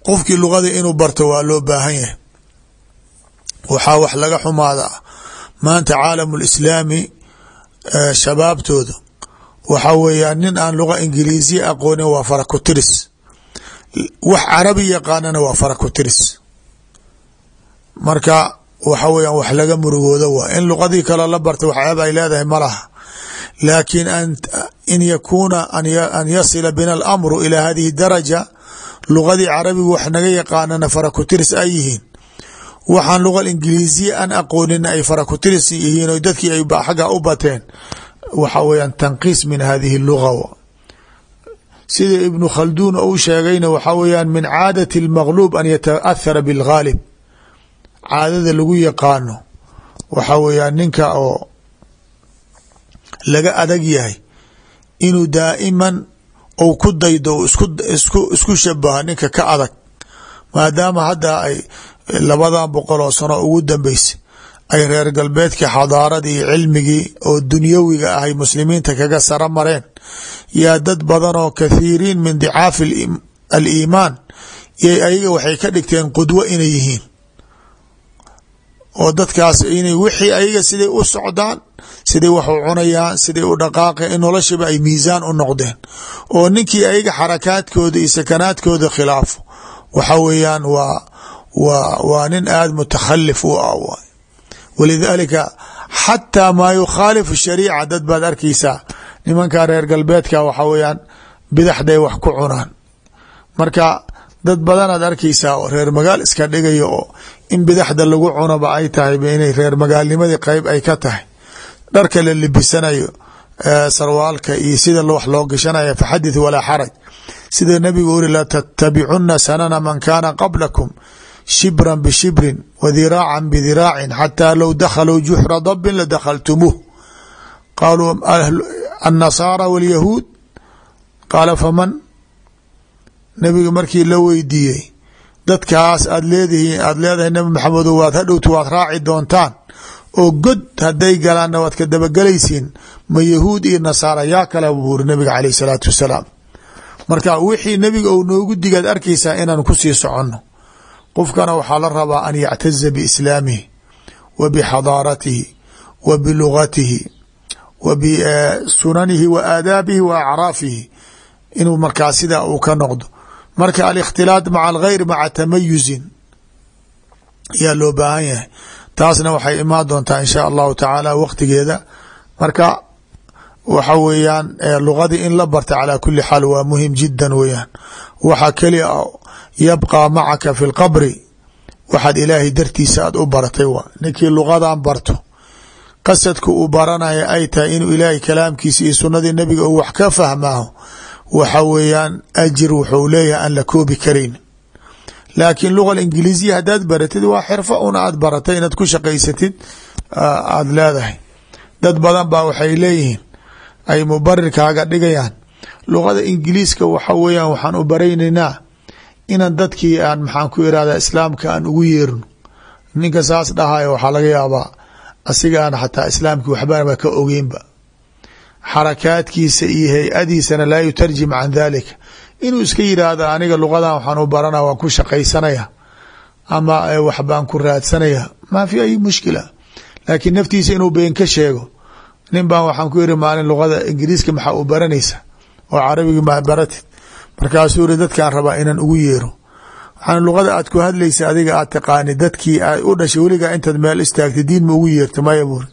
qofkii lugada inuu barto waa loo baahan yahay. Waxaa wax laga xumaada maanta caalamu lislaami shabaabtooda. Waxaa weeyaan nin aan luga ingiliisiya aqoonin waa farakotiris. Wax carabi yaqaanana waa farakotiris. Marka waxa weeyaan wax laga murugooda waa in luqadii kale la barta waxyaaba ay leedahay ma laha laakiin in yakuuna an yasila bina alamru ilaa hadihi daraja luqadii carabiga wax naga yaqaanana farakotiris ay yihiin. Waxaan luqa ingiliisiya aan aqoonin ay farakotiris yihiin o dadkii ay xagga u bateen. Waxa weeyaan tanqiis min hadihi luga sida ibnu khalduun uu sheegayna waxaa weeyaan min caadati اlmagluub an yataahara biاlghaalib caadada lagu yaqaano. Waxaa weeyaan ninka oo laga adag yahay inuu daa'iman ou ku daydo isku shabaha ninka ka adag. Maadaama hadda ay labadan boqol oo sano ugu dambeysay ay reer galbeedkii xadaaradii cilmigii oo dunyawiga ahay muslimiinta kaga sara mareen yaa dad badan oo kathiiriin min dicaafi aliimaan iyo ayaga waxay ka dhigteen qudwo inay yihiin. Oo dadkaas inay wixii ayaga siday u socdaan siday wax u cunayaan siday u dhaqaaqeen in noloshiba ay miisaan u noqdeen. Oo ninkii ayaga xarakaadkooda iyo sakanaadkooda khilaafo waxa weeyaan waa waa waa nin aada mutakhalif u ah waay. Walidaalika xataa maa yukhaalifu shariica dad baad arkaysaa. Nimanka reer galbeedka waxa weeyaan bidaxday wax ku cunaan. Marka dad badanaad arkaysaa oo reer magaal iska dhigaya oo in bidaxda lagu cunaba ay tahay inay reer magaalnimadii qeyb ay ka tahay dharka la libisanayo sarwaalka iyo sida wax loo gashanaya faxadith walaa xaraj. Sida nabigu uri la tatabicuna sanana man kaana qablakum shibran bishibrin wa diraacan bidiraacin xataa low dakhaluu juxra dabin ladakhaltumuuh qaaluu annasaara walyahuud? Qaala faman? Nabiga markii la weydiiyey dadkaas aad leedihiin aada leedahay nabi maxamedo waad hadhowta waad raaci doontaan oo god hadday galaanna waad ka dabagelaysiin ma yahuud iyo nasaara yaa kale buuri nabiga caleyh salaatu wasalaam. Marka wixii nabiga ou noogu digaad arkaysaa inaan ku sii soconno. Qofkana waxaa la rabaa an yactaza biislaamihi wa bixadaaratihi wa bilugatihi wa bisunanihi wa aadaabihi wa acraafihi inuu markaa sidaa uu ka noqdo. Marka alikhtilaad maca alghayr maca tamayuzin ayaa loo baahan yahay taasna waxay imaan doontaa in shaa allahu tacaala waqtigeeda. Marka waxa weeyaan lugadii in la barta calaa kuli xaal waa muhiim jiddan weeyaan. Waxaa kelia yabqaa macaka fi lqabri waxaad ilaahay dartiisa aad u baratay waa. Ninkii lugadan barto qasadka uu baranaya ay tahay inuu ilaahay kalaamkiisa iyo sunadii nabiga uu wax ka fahmaaho waxa weeyaan ajir wuxuu leeyahay aan la koobi karayn laakiin luga ingiliisiya haddaad baratid waa xirfa un aad baratay inaad ku shaqaysatid aada leedahay. Dad badan baa waxay leeyihiin ay mubarirkaaga dhigayaan. Luqada ingiliiska waxa weeyaan waxaan u baraynaynaa inaan dadkii aan maxaan ku irahda islaamka aan ugu yeerno. Ninka saas dhahayo waxaa laga yaabaa asiga aan xataa islaamkii waxbaba ka ogeynba. Xarakaadkiisa iyo hay'adiisana laa yutarjim can dalika inuu iska yidhaahdo aniga luqadan waxaan u barana waan ku shaqaysanaya ama wax baan ku raadsanaya. Maa fi ay mushkila. Laakiin naftiisa inuu been ka sheego nin baan waxaan ku iri maalin luqada ingiriiska maxaa u baranaysa? Oo carabigi ma baratid? Markaasuu iri dadkaan rabaa inaan ugu yeero. Waxaan luqada aad ku hadlaysa adiga aad taqaanid dadkii aad u dhashay weligaa intaad meel istaagtay diin ma ugu yeerta maya buuri.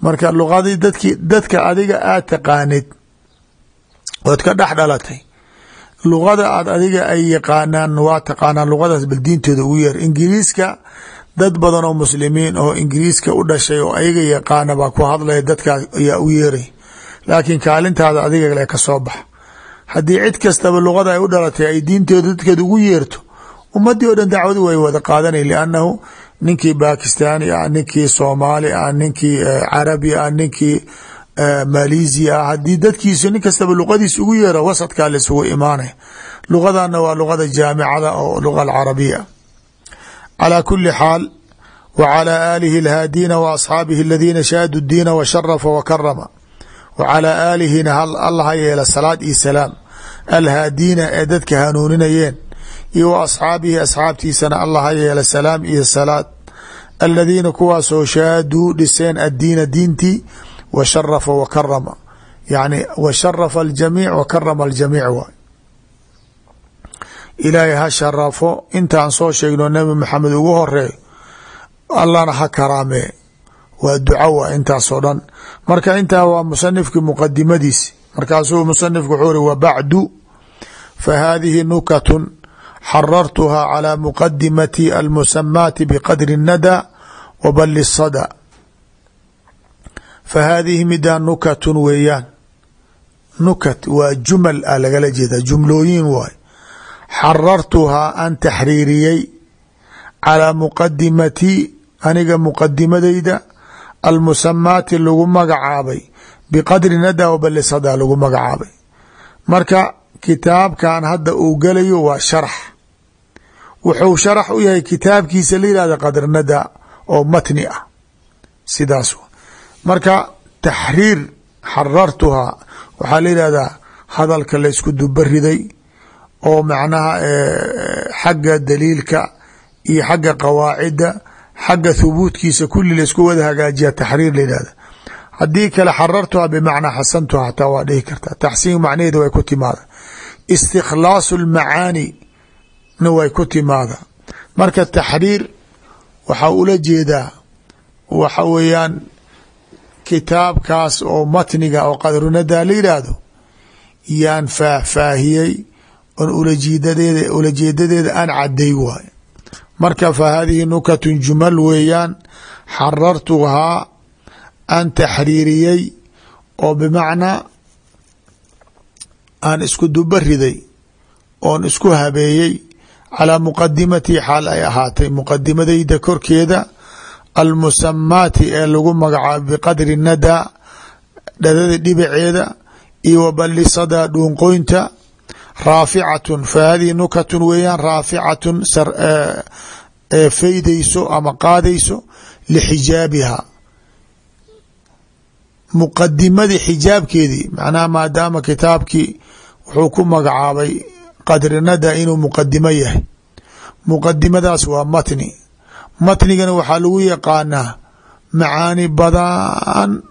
Marka luqadii dadki dadka adiga aad taqaanid ood ka dhex dhalatay luqada aad adiga ay yaqaanaan waa taqaanaan luqadaas bal diintooda ugu yeer ingiriiska dad badan oo muslimiin oo ingiriiska u dhashay oo ayaga yaqaana baa ku hadlaya dadkaas ayaa u yeeray. Laakiin kaalintaada adiga le ka soo bax. Haddii cid kastaba luqada ay u dhalatay ay diintooda dadkeeda ugu yeerto ummadii oo dhan dacwadu way wada qaadanay liannahu ninkii bakistaani ah ninkii soomaali ah ninkii carabi ah ninkii malesia ah haddii dadkiisu nin kastaba luqadiis ugu yeero wasadkaa laisugu imaanaya lugadana waa lugada jaamicada oo luga alcarabiya. Calaa kuli xaal wa calaa aalihi alhaadiina wa asxaabihi aladiina shaaduu diina wa sharafa wa karama wa calaa aalihina allaha yeela salaad iyo salaam. Alhaadiina ee dadka hanuuninayeen. Iyo wa asxaabihi asxaabtiisana allaha yeela salaam iyo salaad. Aladiina wa sharafa wa karama yani wa sharafa aljamiic wa karama aljamiic waay ilaahay ha sharafo intaan soo sheegno nebi maxamed ugu horeeyo allahna ha karaamee waa duca wa intaasoo dhan marka intaa waa musanifkii muqadimadiisi markaasuu musanifku wuxuu ri wa bacdu fa haadihi nukatun xarartuhaa calى muqadimati almusamaati bqadri الnada wa bali الsada fa haadihi midaa nukatun weeyaan nukat waa jumal a lagala jeeda jumlooyin waay xarartuhaa an taxriiriyey calىa muqadimati aniga muqadimadayda almusamaati lagu magacaabay biqadri nada wa bali sada lagu magacaabay marka kitaabkan hadda uu galayo waa sharax wuxuu sharax u yahay kitaabkiisa la yihahda qadrnada oo matni ah sidaas marka taxriir xarartuhaa waxaa la yihahdaa hadalka laysku dubariday oo macnaha xagga daliilka iyo xagga qawaacida xagga thubuutkiisa kuli laysku wada hagaajiya taxriir la yihahda haddii kale xarartuhaa bimacnaa xasantuha hataa waa dhihi kartaa. Taxsiin macnaheeda way ku timaada istikhlaasu lmacaani na way ku timaada marka taxriir waxaa ula jeedaa waxa weeyaan kitaabkaas oo matniga oo qadrunadaa la yidhaahdo yaan faahfaahiyey on ulajeedadeeda ulajeedadeeda aan caday waayo marka fa haadihi nukatun jumal weeyaan xarartuhaa aan taxriiriyey oo bimacnaa aan isku dubariday oon isku habeeyey calaa muqadimatii xaal ay ahaatay muqadimadayda korkeeda almusamaati ee lagu magacaabo biqadri nadaa dhadada dhibaceeda iyo wa ballisadaa dhuunqoynta raaficatun fa hadihi nukatun weeyaan raaficatun faydayso ama qaadayso lixijaabiha muqadimadii xijaabkeedii macnaha maadaama kitaabkii wuxuu ku magacaabay qadrinada inuu muqadimo yahay. Muqadimadaas waa matni matnigana waxaa lagu yaqaanaa macaani badan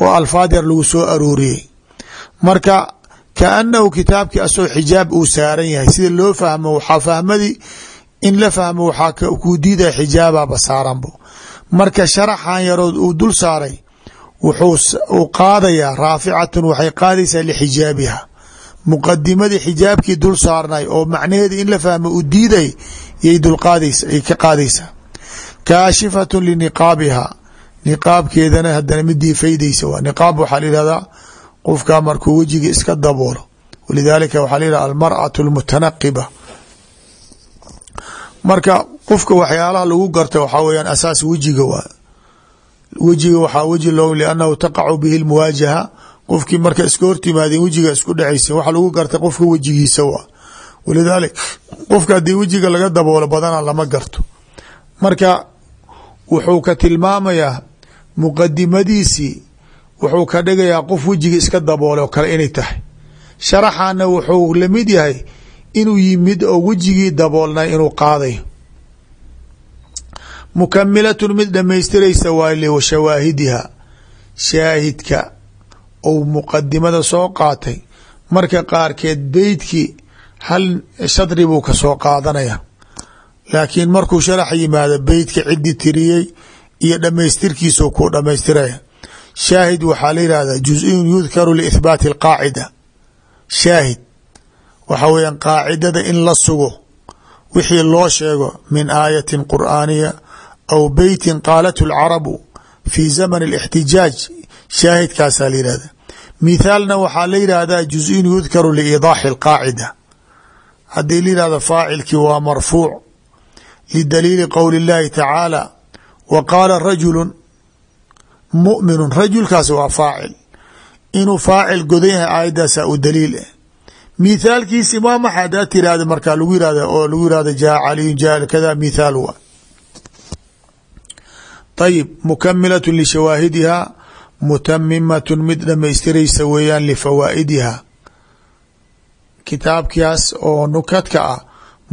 oo alfaad yar lagu soo arooriyey. Marka kaanahu kitaabkii asoo xijaab uu saaran yahay sida loo fahmo waxaa fahmadii in la fahmo waxaa kuu diidaya xijaababa saaranbo marka sharaxan yarood uu dul saaray wuxuu qaadayaa raaficatun waxay qaadaysaa lixijaabiha. Muqadimadii xijaabkii dul saarnay oo macnaheeda in la fahmo u diiday yay dulqaadaysa ay ka qaadaysaa kaashifatun liniqaabiha. Niqaabkeedana hadana midii faydaysa waa. Niqaab waxaa la yihahdaa qofka markuu wejiga iska daboolo. Walidaalika waxaa la yihahda almar'atu almutanaqiba. Marka qofka waxyaalaha lagu garta waxaa weyaan asaas wejiga waa. Wejiga waxaa weji loo liannahu taqacu bihi lmuwaajaha qofkii marka iska hortimaadeen wejiga isku dhacaysa waxa lagu garta qofka wejigiisa waa. Walidaalik qofka haddii wejiga laga daboolo badana lama garto. Marka wuxuu ka tilmaamayaa muqadimadiisii wuxuu ka dhigayaa qof wejiga iska daboole oo kale inay tahay. Sharaxana wuxuu la mid yahay inuu yimid oo wejigii daboolnay inuu qaadayo. Mukamilatun mid dhamaystiraysa waale wa shawaahidiha shaahidka ou muqadimada soo qaatay. Marka qaarkeed beydkii hal shadri buu ka soo qaadanaya laakiin markuu sharax yimaado beydka cidi tiriyey iyo dhamaystirkiisuu ku dhamaystiraya shaahid waxaa la yihahdaa juz-iyun yudkaru liithbaati alqaacida. Shaahid waxa weeyaan qaacidada in la sugo wixii loo sheego min aayatin qur'aaniya aw beytin qaalathu alcarabu fi zaman alixtijaaj. Shaahidkaasaa la yihahda mithaalna waxaa la yihahdaa juz-in yudkaru liidaaxi alqaacida. Haddii la yihahdo faacilkii waa marfuuc lidaliili qowli اllahi tacaala wa qaala rajulu mu'minu rajulkaas waa faacil inuu faacil godan yahay aayaddaasa u daliil ah mithaalkiisi waa maxa hadaa tirahda markaa lagu yirahda oo lagu yirahda jaa caliyun jaa kada mithaal wa ayib mukamilat lishawaahidiha mutamimat mid dhamaystiraysa weeyaan lifawaa'idiha kitaabkaas oo nukadka ah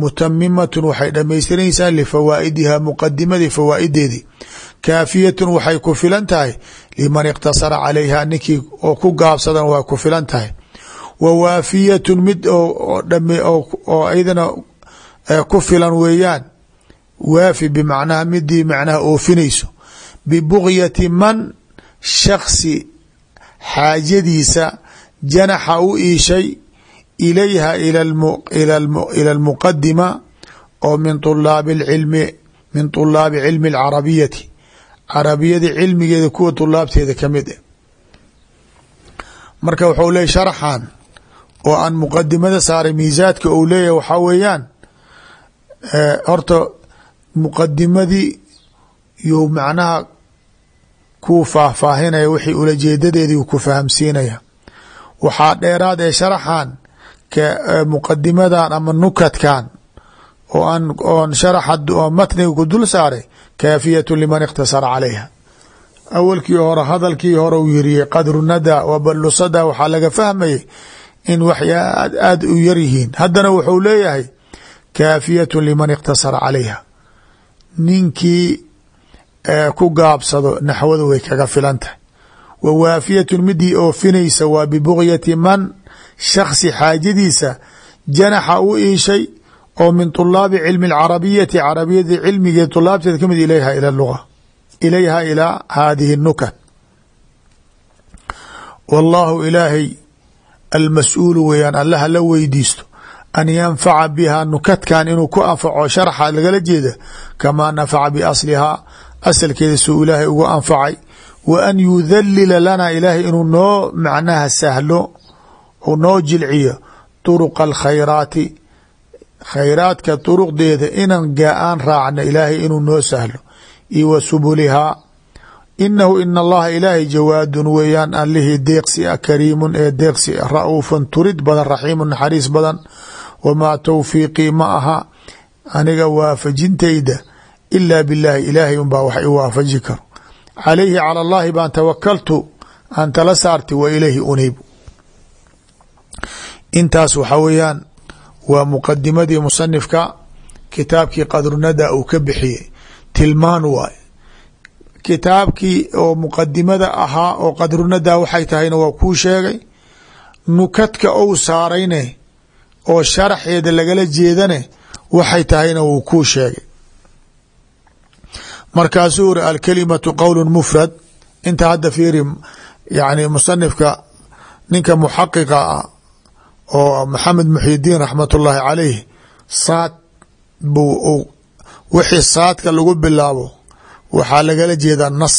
mutamimatun waxay dhamaystiraysaa lifawaa'idiha muqadimadii fawaa'ideedii kaafiyatun waxay ku filan tahay liman iqtasara calayha ninkii oo ku gaabsadan waa ku filan tahay. Wa waafiyatun mid oo aydana ku filan weeyaan. Waafi bimacnaha midii macnaha oofinayso. Bibugyati man shaksi xaajadiisa janaxa u iishay ilayha ila almuqadima oo min tulaabi cilmi min tulaabi cilmi alcarabiyati carabiyada cilmigeeda kuwa tulaabteeda ka mid ah marka wuxuu leeyay sharxan oo aan muqadimada saaray miisaadka ou leeyahay waxaa weeyaan horta muqadimadii yuu macnaha ku faahfaahinaya wixii ulajeedadeedii ku fahamsiinaya waxaa dheeraad ee sharaxan muqadimadan ama nukadkan oon sharaxa oo matniga ku dul saaray kaafiyatu liman ikhtasara calayha. Awalkii hore hadalkii hore u yiriyey qadru nada wa ballusada waxaa laga fahmayay in waxyaa aad aad u yar yihiin. Haddana wuxuu leeyahay kaafiyatu liman ikhtasara calayha. Ninkii ku gaabsado naxwada way kaga filan tahay. Wa waafiyatun midii oofinaysa waa bibugyati man shaksi xaajadiisa janaxa u iishay oo min طulaabi cilmi اcarabiyati carabiyada cilmigeed طulaabteeda kamid ilayha ilى luga ilayha ilaa hadihi الnukat wallahu ilaahay almas-uulu weeyaan allaha la weydiisto an yanfaca biha nukadkan inuu ku anfaco sharxa lagala jeeda kamaa nafaca biaslihaa asalkeeda suu ilaahay ugu anfacay wa an yudalila lana ilaahay inuu noo macnaha sahlo u noo jilciyo طuruqa alkhayraati. Khayraadka duruqdeeda inan gaa-aan raacno ilaahay inuu noo sahlo iyo wa subulihaa inahu in allaha ilaahay jawaadun weeyaan allihii deeqsi a kariimun ee deeqsi ra'uufun turid badan raxiimun naxariis badan. Wamaa tawfiiqii ma aha aniga waafajintayda ilaa bilaahi ilaahay unbaa wax i waafaji karo. Calayhi cala allahi baan tawakaltu aan tala saartay wa ilayhi uniibu intaas waxaa weeyaan waa muqadimadii musanifka kitaabkii qadrunada uu ka bixiyey. Tilmaan waay. Kitaabkii oo muqadimada ahaa oo qadrunada waxay tahayna waa kuu sheegay nukadka ou saarayne oo sharaxeeda lagala jeedane waxay tahayna wuu kuu sheegay. Markaasuu uri alkalimatu qowl mufrad. Inta hadda fiiri yani musanifka ninka muxaqiqa ah oo maxamed muxidiin raxmat ullaahi calayh saad buu wixii saadka lagu bilaabo waxaa lagala jeedaa nas.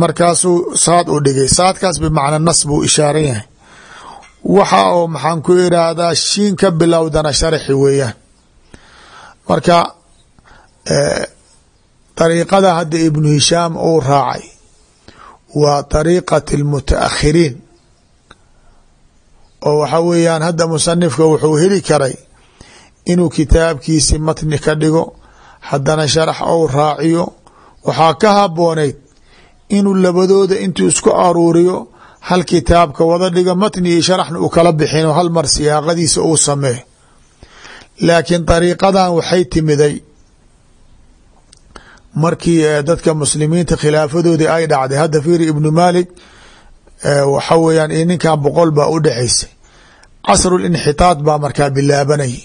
Markaasuu saad u dhigay. Saadkaas bimacnaa nas buu ishaaran yahay. Waxa oo maxaan ku iraahdaa shiin ka bilowdana sharaxi weeyaan. Marka dariiqada hadda ibnu hishaam uu raacay waa dariiqat almutaakhiriin oo waxa weeyaan hadda musanifka wuxuu heli karay inuu kitaabkiisi matni ka dhigo haddana sharax ou raaciyo waxaa ka habooneyd inuu labadooda intuu isku aruuriyo hal kitaabka wada dhigo matni iyo sharaxna uu kala bixino hal mar siyaaqadiisa uu sameeyo laakiin dariiqadan waxay timiday markii dadka muslimiinta khilaafadoodii ay dhacday. Hadda fiiri ibnu malik waxa weeyaan iyo ninkan boqol baa u dhexaysay casrulinxitaad baa markaa bilaabanayay.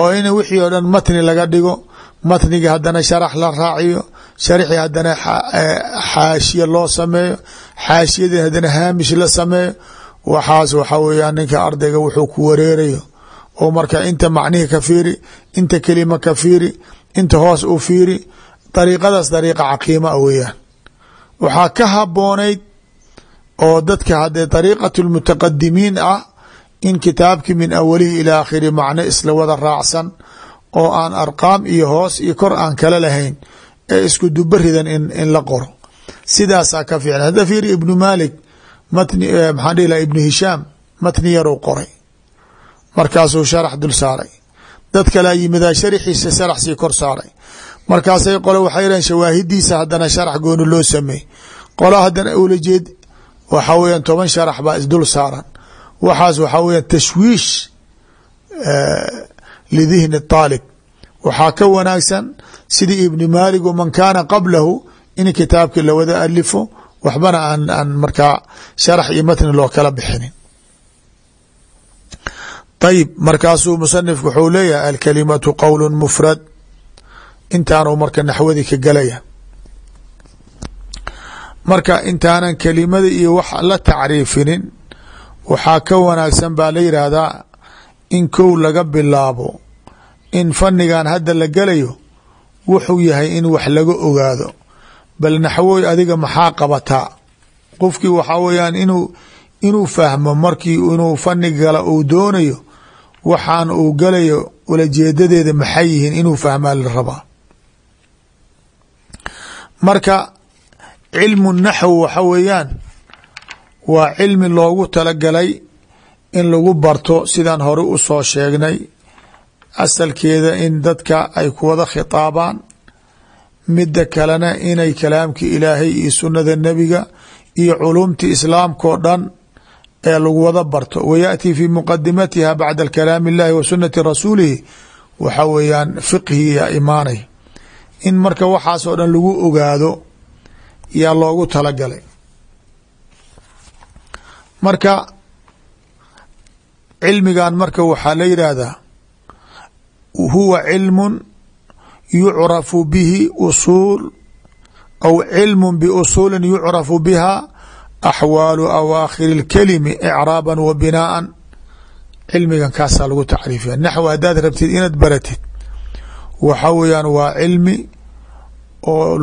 Oo in wixii oo dhan matni laga dhigo matniga haddana sharax la raaciyo sharxii haddana xaashiya loo sameeyo xaashiyadii haddana haamish la sameeyo. Waxaas waxa weeyaan ninka ardayga wuxuu ku wareerayo. Oo marka inta macnihi ka fiiri inta kelima ka fiiri inta hoos u fiiri dariiqadaas dariiqa caqiima a weeyaan. Waxaa ka haboonayd oo dadka haddee dariiqat lmutaqadimiin ah in kitaabkii min awalihi ilaa akhiri macno isla wada raacsan oo aan arqaam iyo hoos iyo kor aan kala lahayn ee isku duba ridan in la qoro. Sidaasaa ka fiican hadda fiiri ibnu malik matni maxaan dhihi laha ibnu hishaam matni yaruu qoray. Markaasuu sharax dul saaray. Dad kalea yimidaa sharaxiisa sharax sii kor saaray. Markaasay qole waxay dhaheen shawaahidiisa haddana sharax gooni loo sameey qola haddana ulajeed waxaa weeyaan toban sharax baa isdul saaran. Waxaas waxaa weeyaan tashwiish lidihni طaalib waxaa ka wanaagsan sidii ibni maalik waman kaana qablahu in kitaabkii lawada alifo waxbana aan aan markaa sharax iyo matni loo kala bixinin. Ayib markaasuu musanifku wuxuu leeyahay alkalimatu qowl mufrad. Intaanu marka naxwadii ka galaya marka intaanan kelimada iyo wax la tacriifinin waxaa ka wanaagsan baa la yidhaahdaa in kow laga bilaabo in fanigan hadda la galayo wuxuu yahay in wax laga ogaado. Bal naxwoy adiga maxaa qabataa qofkii waxaa weyaan inuu inuu fahmo markii inuu fani gala uu doonayo waxaan uu galayo ulajeedadeeda maxay yihiin inuu fahmaa la rabaa. Marka cilmu naxw waxa weeyaan waa cilmi loogu talagalay in lagu barto sidaan hore u soo sheegnay asalkeeda in dadka ay ku wada khitaabaan midda kalena inay kalaamki ilaahay iyo sunnada nebiga iyo culumti islaamkao dhan ee lagu wada barto. Wayaأti fi muqadimatiha bacda kalaami اllahi wa sunati rasuulihi waxa weeyaan fiqhiya imaanay. In marka waxaasoo dhan lagu ogaado yaa loogu talagalay. Marka cilmigan marka waxaa la yidhaahdaa huwa cilmu yucrafu bihi usuul aw cilmu biusuuli yucrafu biha axwaalu awaakhiri اlkalimi icraaba wa binaaan. Cilmigan kaasaa lagu tacriifiya naxw haddaad rabtid inaad baratid waxa weeyaan waa cilmi oo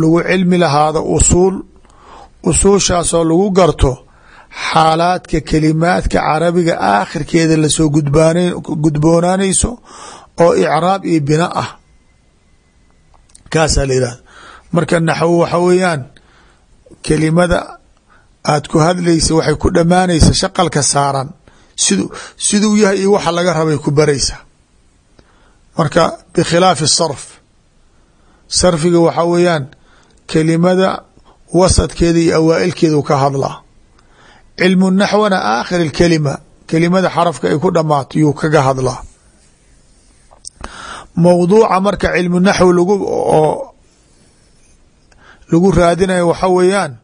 lagu cilmi lahaado usuul usuushaasoo lagu garto xaalaadka kelimaadka carabiga aakhirkeeda la soo gudboonaanayso oo icraab iyo bina ah. Kaasaa la yihahda marka naxwo waxa weeyaan kelimada aad ku hadlaysa waxay ku dhammaanaysa shaqalka saaran. Sidu siduu yahay iyo waxa laga rabay ku baraysa. Marka bikhilaafi sarf sarfiga waxaa weeyaan kelimada wasadkeeda iyo awaailkeedu ka hadlaa cilmu naxwana aakhir اkelima kelimada xarafka ay ku dhamaato yuu kaga hadlaa mowduuca marka cilmu naxwi lagu oo lagu raadinayo waxa weeyaan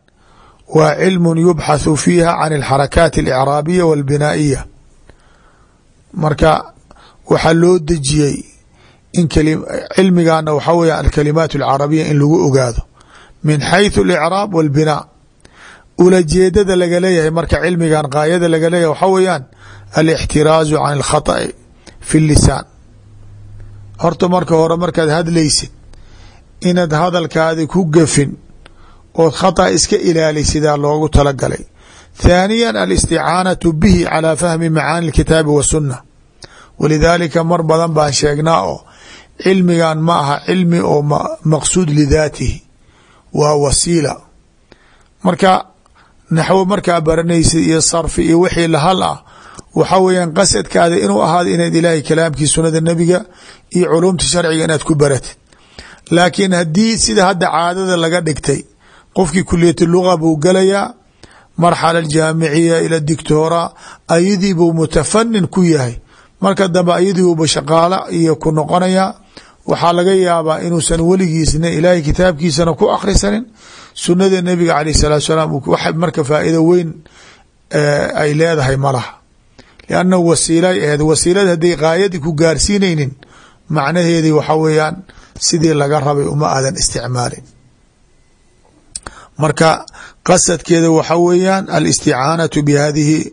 waa cilmu yubxathu fiiha can اlxarakaati اlإcraabiya w اlbinaa'iya marka waxaa loo dejiyey in cilmigana waxaa weya alkalimaat اlcarabiya in lagu ogaado min xayثu اlإcraab w اlbinaa ulajeedada laga leeyahay marka cilmigan gaayada laga leeyahay waxaa weeyaan alاxtiraazu can اlkhaطأi fi اlisaan horta marka hore markaad hadlaysid inaad hadalkaadi ku gafin ood khata iska ilaalisidaa loogu talagalay thaaniya alisticaanatu bihi calى fahmi macaani اlkitaabi wasunna walidaalika mar badan baan sheegnaa oo cilmigan ma aha cilmi oo maqsuud lidaatihi waa wasiila. Marka naxwo markaa baranaysid iyo sarfi iyo wixii lahal ah waxaa weeyaan qasadkaada inuu ahaado inaad ilaahay kalaamkii sunada nebiga iyo culumta sharciga inaad ku baratid. Laakiin haddii sida hadda caadada laga dhigtay qofkii kuliyati luga buu galayaa marxala jaamiciya ila dictoora ayadii buu mutafanin ku yahay. Marka dambe ayadii buuba shaqaala iyo ku noqonayaa waxaa laga yaabaa inuusan weligiisna ilaahay kitaabkiisana ku akhrisanin. Sunada nebiga caleyh salaatu salaam wax marka faa'iido weyn eh, ay leedahay malaha lianna wasiilay aheed eh, wasiilada hadday kaayadii ku gaarsiinaynin macnaheedii waxaa weeyaan sidii laga rabay uma aadan isticmaalin. Marka qasadkeeda waxaa weeyaan alisticaanatu bihadihi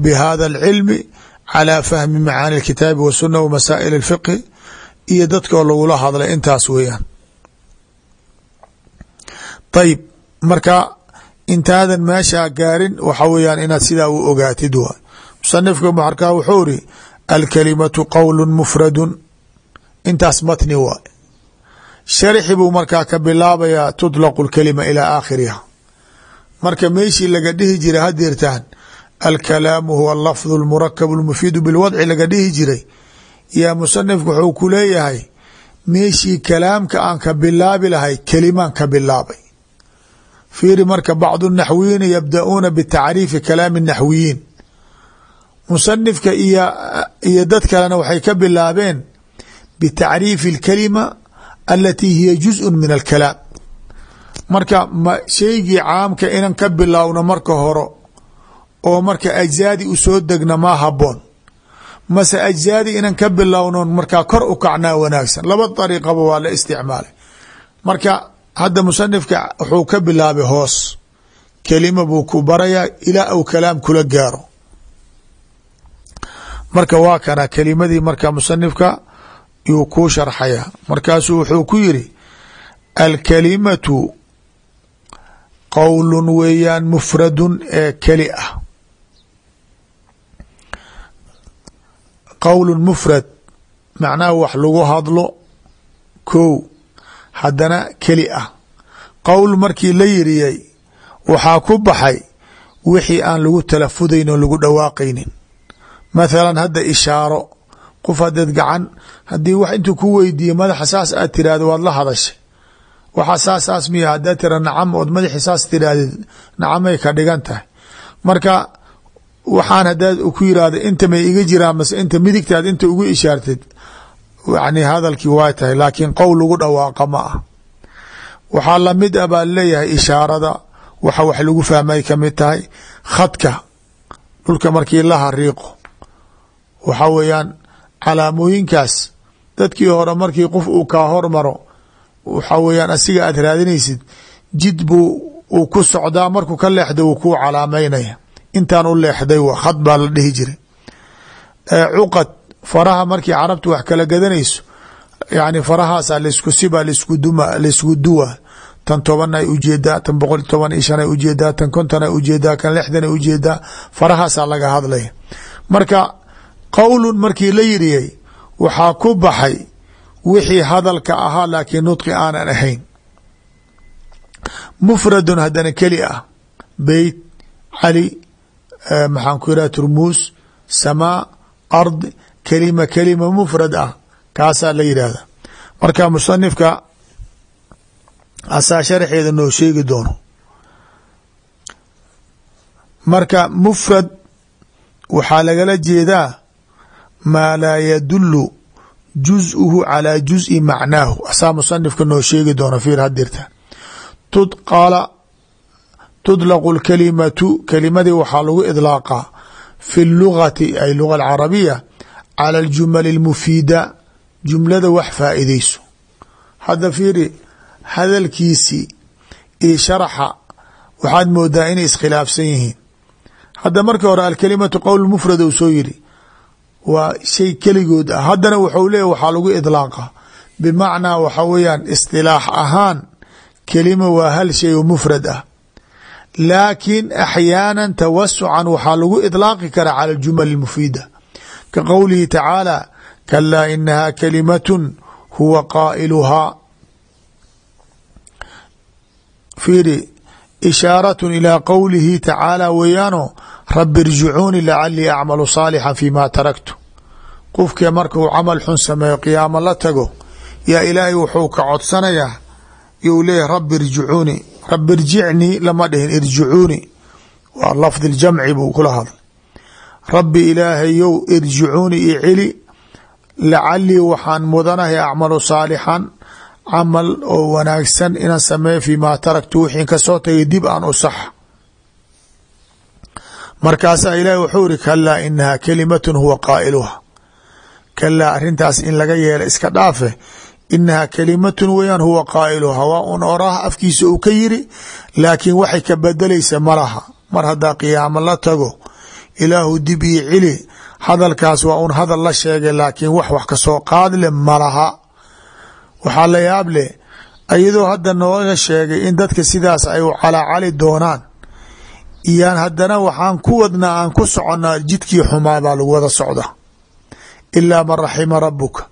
bihada alcilmi calaa fahmi macaani alkitaabi wasuna wa masaa'il alfiqhi iyo dadkoo lagula hadlay intaas weeyaan. Ayib marka intaadan meeshaa gaarin waxa weeyaan inaad sidaa u ogaatid waay musanifka markaa wuxuu iri alkalimatu qowl mufradu intaas matni waay sharxi buu markaa ka bilaabayaa tuطlaqu اlkalima ilaa aakhiriha. Marka meeshii laga dhihi jira hadeertaan alkalaamu huwa lafdu lmurakabu lmufiidu bilwadci laga dhihi jiray yaa musanifku wuxuu ku leeyahay meeshii kalaamka aan ka bilaabi lahay kelimaan ka bilaabay. Fiiri marka bacdu naxwiyiina yabda-uuna bitacriifi kalaami naxwiyiin musanifka iyo dad kalena waxay ka bilaabeen bitacriifi alkalima alatii hiya juzun min alkalaam. Marka sheygii caamka inan ka bilaawno marka horo oo marka ajsaadi u soo degna maa haboon mase ajzaadi inan ka bilowno markaa kor u kacnaa wanaagsan. Laba dariiqaba waa la isticmaalay. Marka hadda musanifka wuxuu ka bilaabay hoos. Kelima buu ku barayaa ilaa au kalaam kula gaaro. Marka waa kana kelimadii marka musanifka yuu kuu sharxaya markaasuu wuxuu ku yiri alkalimatu qowlun weeyaan mufradun ee keli ah qowlun mufrad macnaha wax lagu hadlo kow haddana keli ah. Qowl markii la yiriyay waxaa ku baxay wixii aan lagu talafudayn oo lagu dhawaaqaynin. Mathalan hadda ishaaro qof hadeed gacan haddii wax intuu ku weydiiye madaxa saas aad tiraahdo waad la hadashay. Waxaa saas saas miya haddaad tira nacam ood madaxi saas tiraahdeed nacamay ka dhigan tahay. Marka waxaan hadaad ku yiraahdo inta may iga jiraan mase inta midigtaad inta ugu ishaartid yani hadalkii waa tahay laakiin qowl lagu dhawaaqa ma ah. Waxaa la mid a baa leeyahay ishaarada waxa wax lagu fahmay ka mid tahay khadka dhulka markii la hariiqo. Waxa weeyaan calaamooyinkaas dadkii hore markii qof uu kaa hormaro waxa weeyaan asiga aad raadinaysid jid buu uu ku socdaa markuu ka leexda wuu kuu calaameynaya intaan u leexday khad baa la dhihi jiray. Cuqad faraha markii carabtu wax kala gadanayso yani farahaasa la isku siba la isku duwa. Tan toban ay u jeedaa tan boqol toban iyo shan ay u jeedaa tan konton ay u jeedaa kan lixdan ay u jeedaa farahaasaa laga hadlaya. Marka qowlun markii la yiriyay waxaa ku baxay wixii hadalka ahaa laakiin nudqi aanan ahayn. Mufradun haddana keli ah beyt cali maxaan ku yidhaha turmuus samaa ard kelima kelima mufrad ah. Kaasaa la yidhaahda marka musanifka asaa sharxeeda noo sheegi doono. Marka mufrad waxaa lagala jeedaa maa laa yadulu juz'uhu calaa juz'i macnaahu. Asaa musanifka noo sheegi doono fiir hadirta tud qaala tudlaqu lkalimatu kelimadii waxaa lagu idlaaqaa fi lugati ay luga alcarabiya cala aljumal almufiida jumlada wax faa'iideyso. Hadda fiiri hadalkiisii iyo sharaxa waxaad moodaa inay iskhilaafsan yihiin. Hadda markii hore alkalimatu qowl mufrad uu soo yiri waa shay keligood ah. Haddana wuxuu leeya waxaa lagu idlaaqa bimacnaa waxa weeyaan istilaax ahaan kelima waa hal shay oo ah laakiin axyaana tawasucan waxaa lagu idlaaqi karaa cala aljumal almufiida ka qowlihi tacaala kalaa inaha kalimatun huwa qaa'iluhaa fiiri ishaaratun ilaa qowlihi tacaala weeyaano rabi irjicuuni lacalii acmalu saalixan fi ma taraktu. Qofkee markuu camal xun sameeyo qiyaamo la tago yaa ilaahay wuxuu ka codsanayaa. You leeyahy rabi irjicuuni rabi irjicnii lama dhihin irjicuuni waa lafdi ljamci buu kula hadlay. Rabbi ilaahayow irjicuuni i celi lacalii waxaan mudanahay acmalu saalixan camal oo wanaagsan inaan sameeyo fii maa taraktu wixiin ka soo tagay dib aan u sax. Markaasaa ilaahi wuxuu iri kalaa inahaa kalimatun huwa qaa'iluha. Kalaa arrintaas in laga yeela iska dhaafe inahaa kalimatun weyaan huwa qaa'iluha waa un oraah afkiisa uu ka yiri laakiin waxay ka bedelaysa malaha mar haddaa qiyaamo la tago ilaahu dib io celi hadalkaas waa un hadal la sheegay laakiin wax wax ka soo qaad leh malaha waxaa la yaab leh iyadoo hadda nooga sheegay in dadka sidaas ay u calaacali doonaan iyaan haddana waxaan ku wadnaa aan ku soconnaa jidkii xumaa baa lagu wada socda ilaa man raxima rabuka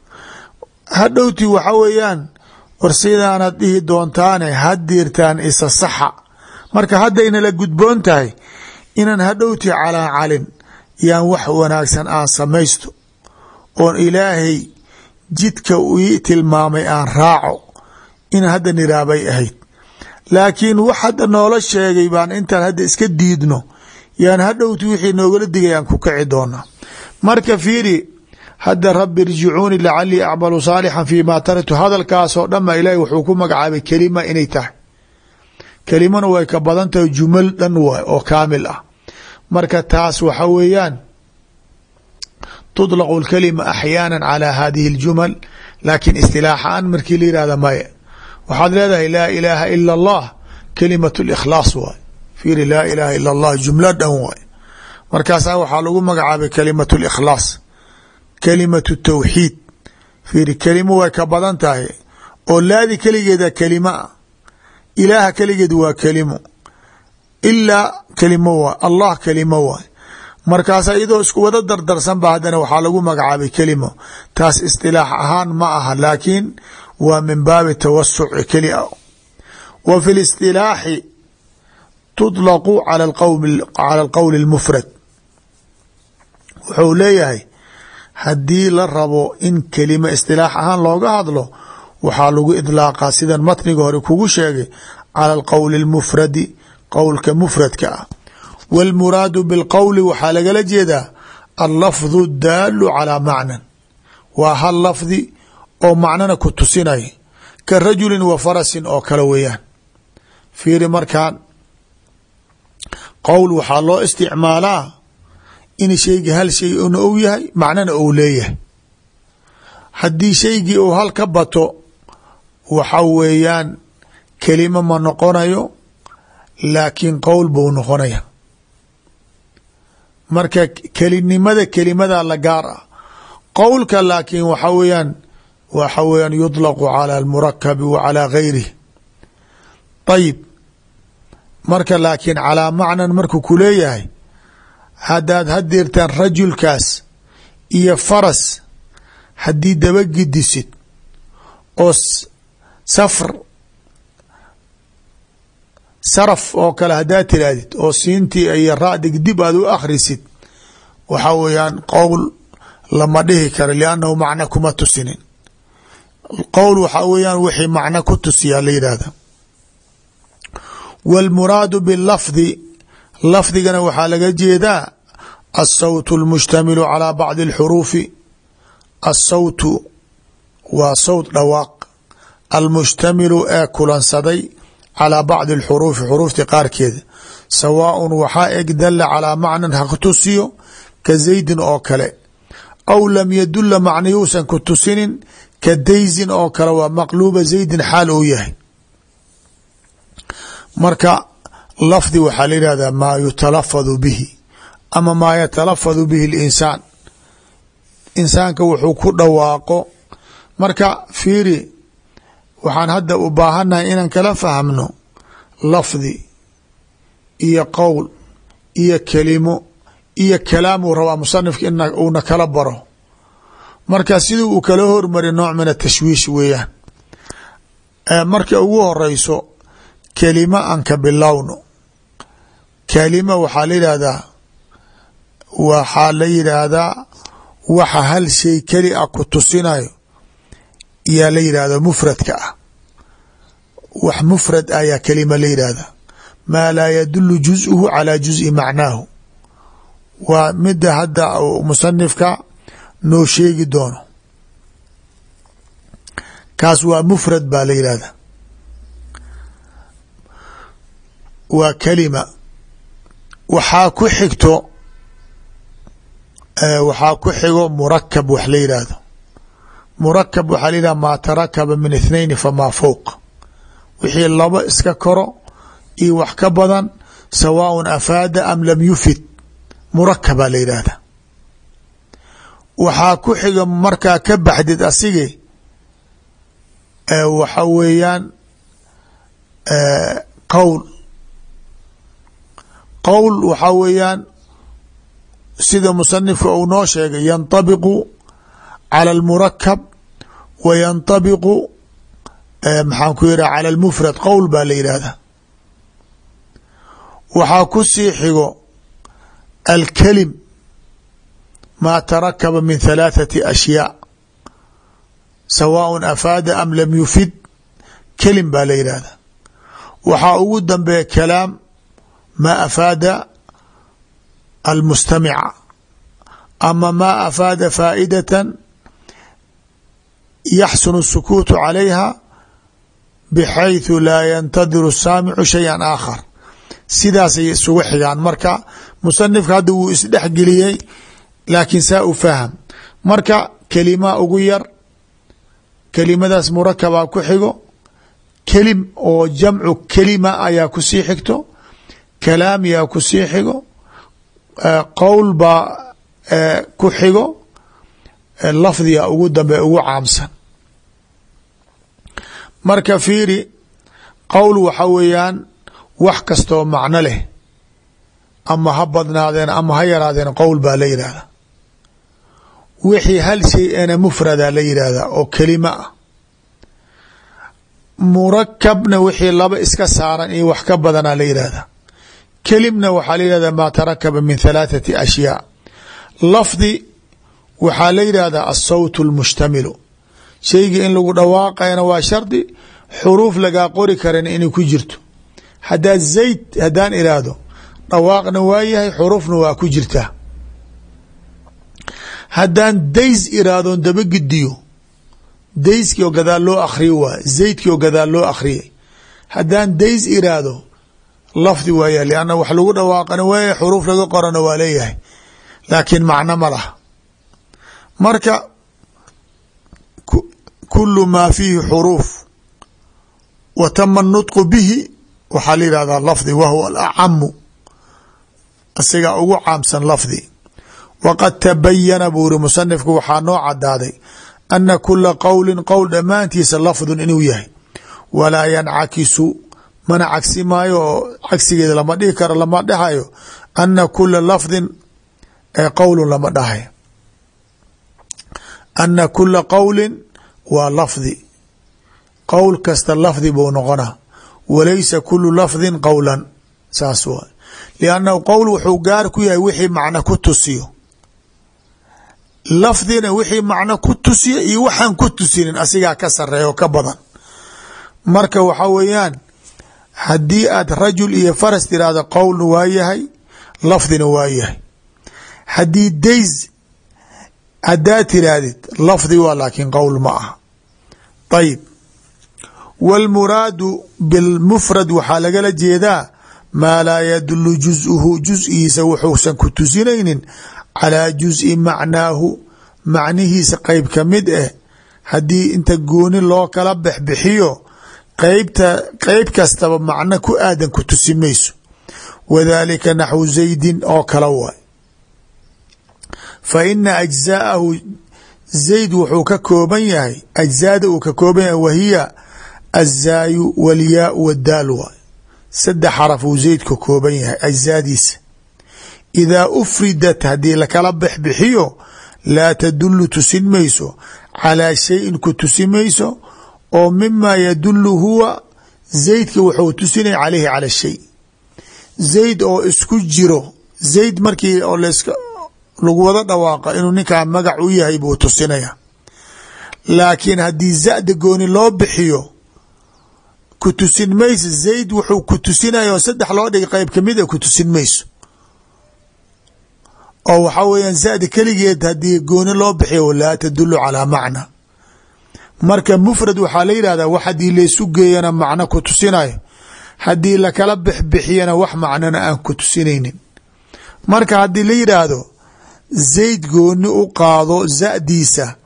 hadhowti waxa weeyaan war sidaanad dhihi doontaane haddiirtaan isa saxa. Marka haddayna la gudboon tahay inaan hadhowti calaa calin yaan wax wanaagsan aan samaysto oon ilaahay jidka ii tilmaamay aan raaco in hadda niraabay ahayd. Laakiin wax hadda noola sheegay baan intaan hadda iska diidno yaan hadhowti wixii noogala digay aan ku kaci doonaa. Marka fiiri hadda rabbi irjicuuni lacalii acmalu saalixan fii ma taraktu hadalkaasoo dhanma ilaahay wuxuu ku magacaabay kelima inay tahay kelimana way ka badan tahay jumal dhan waay oo kaamil ah marka taas waxa weeyaan tudlaqu lkalima axyaana calaa hadihi اljumal laakiin istilaaxaan markii la yihahda maya waxaad leedahay laa ilaaha ila اllah kalimat اlikhlaas waay fiiri laa ilaaha ila اllah jumlo dhan waay markaasaa waxaa lagu magacaabay kalimat اlikhlaas kalimatu tawxiid. Fiiri kelimo way ka badan tahay. Oo laadi keligeeda kelima. Ah ilaaha keligeed waa kelimo ilaa kelimo waay allah kelimo waay markaasa iyadoo isku wada dardarsan ba haddana waxaa lagu magacaabay kelimo. Taas istilaax ahaan ma aha laakiin waa min baabi tawasuci keli a wa fi listilaaxi tuطlaqu cala alqowli اlmufrad wuxuu leeyahay haddii la rabo in kelima istilaax ahaan looga hadlo waxaa lagu idlaaqaa sidan matniga hore kugu sheegay cala alqowli almufradi qowlka mufradka ah. Wاlmuraadu biاlqowli waxaa lagala jeedaa allafdu daalu calaa macnan. Waa hal lafdi oo macnana ku tusinaya ka rajulin wa farasin oo kale weeyaan. Fiiri markaan qowl waxaa loo isticmaalaa in shayga hal shay una ou yahay macnana ou leeyahay haddii shaygii uu hal ka bato waxa weeyaan kelimo ma noqonayo laakiin qowl buu noqonaya marka kelinimada kelimada la gaar ah qowlka laakiin waxa weeyaan waxa weeyaan yuطlaqu calى اlmurakabi wa calى gayrih ayib marka laakiin calaa macnan markuu ku leeyahay haddaad hadeertaan rajulkaas iyo faras haddii dabagidisid oo safr saraf oo kale haddaad tirahdid oo siintii iyo radig dib aad u akhrisid waxa weeyaan qowl lama dhihi karo liannahu macno kuma tusinin. Qowl waxaa weeyaan wixii macno ku tusiyaa la yidhaahda wاlmuraadu biاlafdi lafdigana waxaa laga jeedaa alsawt اlmushtamilu calى bacdi اlxuruufi alsawtu waa sawt dhawaaq almushtamilu ee kulansaday calىa bacdi اlxuruufi xuruufti qaarkeeda sawaaء waxaa eg dala calىa macnan ha ku tusiyo ka zaydin oo kale aw lam yadula macnayuusan ku tusinin ka daysin oo kale waa maqluuba zaydin xaal uu yahay marka lafdi waxaa la yihahdaa maa yutalafadu bihi ama maa yatalafadu bihi اlinsaan insaanka wuxuu ku dhawaaqo. Marka fiiri waxaan hadda u baahannahay inaan kala fahmno lafdi iyo qowl iyo kelimo iyo kalaam uu rabaa musanifka in uuna kala baro. Marka sidii uu kala hormari nooc min atashwiish weeyaan. Marka ugu horeyso kelimo aan ka bilowno kelima waxaa la yidhaahdaa waxaa la yidhaahdaa waxa hal shay keli a ku tusinayo yaa la yidhahda mufradka ah. Wax mufrad ayaa kelima la yidhaahda maa laa yadulu juz'uhu calaa juz'i macnaahu. Waa mida hadda musanifka noo sheegi doono. Kaas waa mufrad baa la yidhahda waa kelima waxaa ku xigto waxaa ku xigo murakab wax la yidhaahdo murakab waxaa la yidhahda maa tarakaba min ithnayni famaa fowq wixii laba iska koro iyo wax ka badan sawaaء afaada am lam yufid. Murakabaa la yidhaahda waxaa ku xiga markaa ka baxdid asigi waxa weeyaan qowl qowl waxaa weeyaan sida musanifka uu noo sheegay yanطabiqu calى اlmurakab wa yanطabiqu maxaan ku yidhah calى اlmufrad qowl baa la yidhaahda waxaa ku sii xigo alkelim maa tarakaba min halaathati ashyaa sawaaء afaada am lam yufid kelim baa la yidhahda waxaa ugu dambeeya kalaam maa afaada almustamica ama maa afaada faa'idatan yaxsunu الsukuutu calayha bxayثu laa yantadiru الsaamicu shayئa aakhar sidaasay isugu xigaan marka musanifka hadda wuu isdhexgeliyey laakiin saa u faham marka kelima ugu yar kelimadaas murakabaa ku xigo kelim oo jamcu kelima ayaa kusii xigto kalaam yaa ku sii xigo qowl baa ku xigo lafdiga ugu dambe ugu caamsan. Marka fiiri qowl waxa weeyaan wax kastoo macno leh ama ha badnaadeen ama ha yaraadeen qowl baa la yidhahda wixii hal shay ena mufrada la yidhaahda oo kelima ah. Murakabna wixii laba iska saaran iyo wax ka badanaa la yidhahda kelimna waxaa la yihahda maa tarakaba min halaathati ashyaa. Lafdi waxaa la yidhahdaa asawt اlmushtamilu shayga in lagu dhawaaqayana waa shardi xuruuf lagaa qori karan inay ku jirto. Haddaa zayd haddaan iraahdo dhawaaqna waa yahay xuruufna waa ku jirtaa. Haddaan days iraahdoon dabagidiyo dayskii oo gadaal loo akriyo waay zaydkii oo gadaal loo akhriyay haddaan days iraahdo lafdi waaya lianna wax lagu dhawaaqana waaya xuruuf laga qorana waa leeyahay. Laakiin macno ma laha. Marka kulu maa fiihi xuruuf. Wa tama nutqu bihi waxaa la yihahdaa lafdi wa huwa alacamu asigaa ugu caamsan lafdi. Waqad tabayana buu iri musanifku waxaa noo cadaaday ana kula qowlin qowl dhammaantiisa lafdun inuu yahay. Walaa yancakisu mana cagsi maayo oo cagsigeeda lama dhihi karo lama dhahayo ana kula lafdin qowlun lama dhahayo ana kula qowlin waa lafdi. Qowl kasta lafdi buu noqonaa walaysa kulu lafdin qowlan saas waay liannahu qowl wuxuu gaar ku yahay wixii macno ku tusiyo. Lafdina wixii macno ku tusiyo iyo waxaan ku tusinin asigaa ka sareeyo ka badan. Marka waxa weeyaan haddii aad rajul iyo faras tiraahdo qowlna waa yahay lafdina waa yahay. Haddii days haddaad tiraahdid lafdi waa laakiin qowl ma aha. Ayib wاlmuraadu bilmufrad waxaa lagala jeedaa maa laa yadulu juz'uhu juz'iisa wuxuusan ku tusinaynin calaa juz'i macnaahu macnihiisa qeyb ka mid ah haddii inta gooni loo kala bexbixiyo qeybta qeyb kastaba macno ku aadan ku tusi mayso wadalika naxwu zaydin oo kala waay. Fa ina ajzaahu zayd wuxuu ka kooban yahay ajzaada uu ka kooban yahay wahiya azaayu walyaau wadaal waay. Saddex xaraf uu zayd ka kooban yahay ajzaadiisa. Idaa ufridat haddii lakala bexbixiyo laa tadulu tusin mayso calaa shayin ku tusi mayso oo mima yadulu huwa zaydka wuxuu tusinaya caleyhi cala shay. Zayd oo isku jiro zayd markii oo lagu wada dhawaaqa inuu ninkaa magac u yahay buu tusinaya. Laakiin haddii zada gooni loo bixiyo ku tusin mayso zayd wuxuu ku tusinaya oo saddex loo dhigay qeyb ka mid a ku tusin mayso. Oo waxaa weeyaan zada keligeed haddii gooni loo bixiyo laa tadulu calaa macna marka mufrad waxaa la yidhahdaa wax haddii laysu geeyana macno ku tusinayo. Haddii lakala bixbixiyana wax macnona aan ku tusinaynin. Marka haddii la yidhaahdo zayd gooni u qaado zadiisa.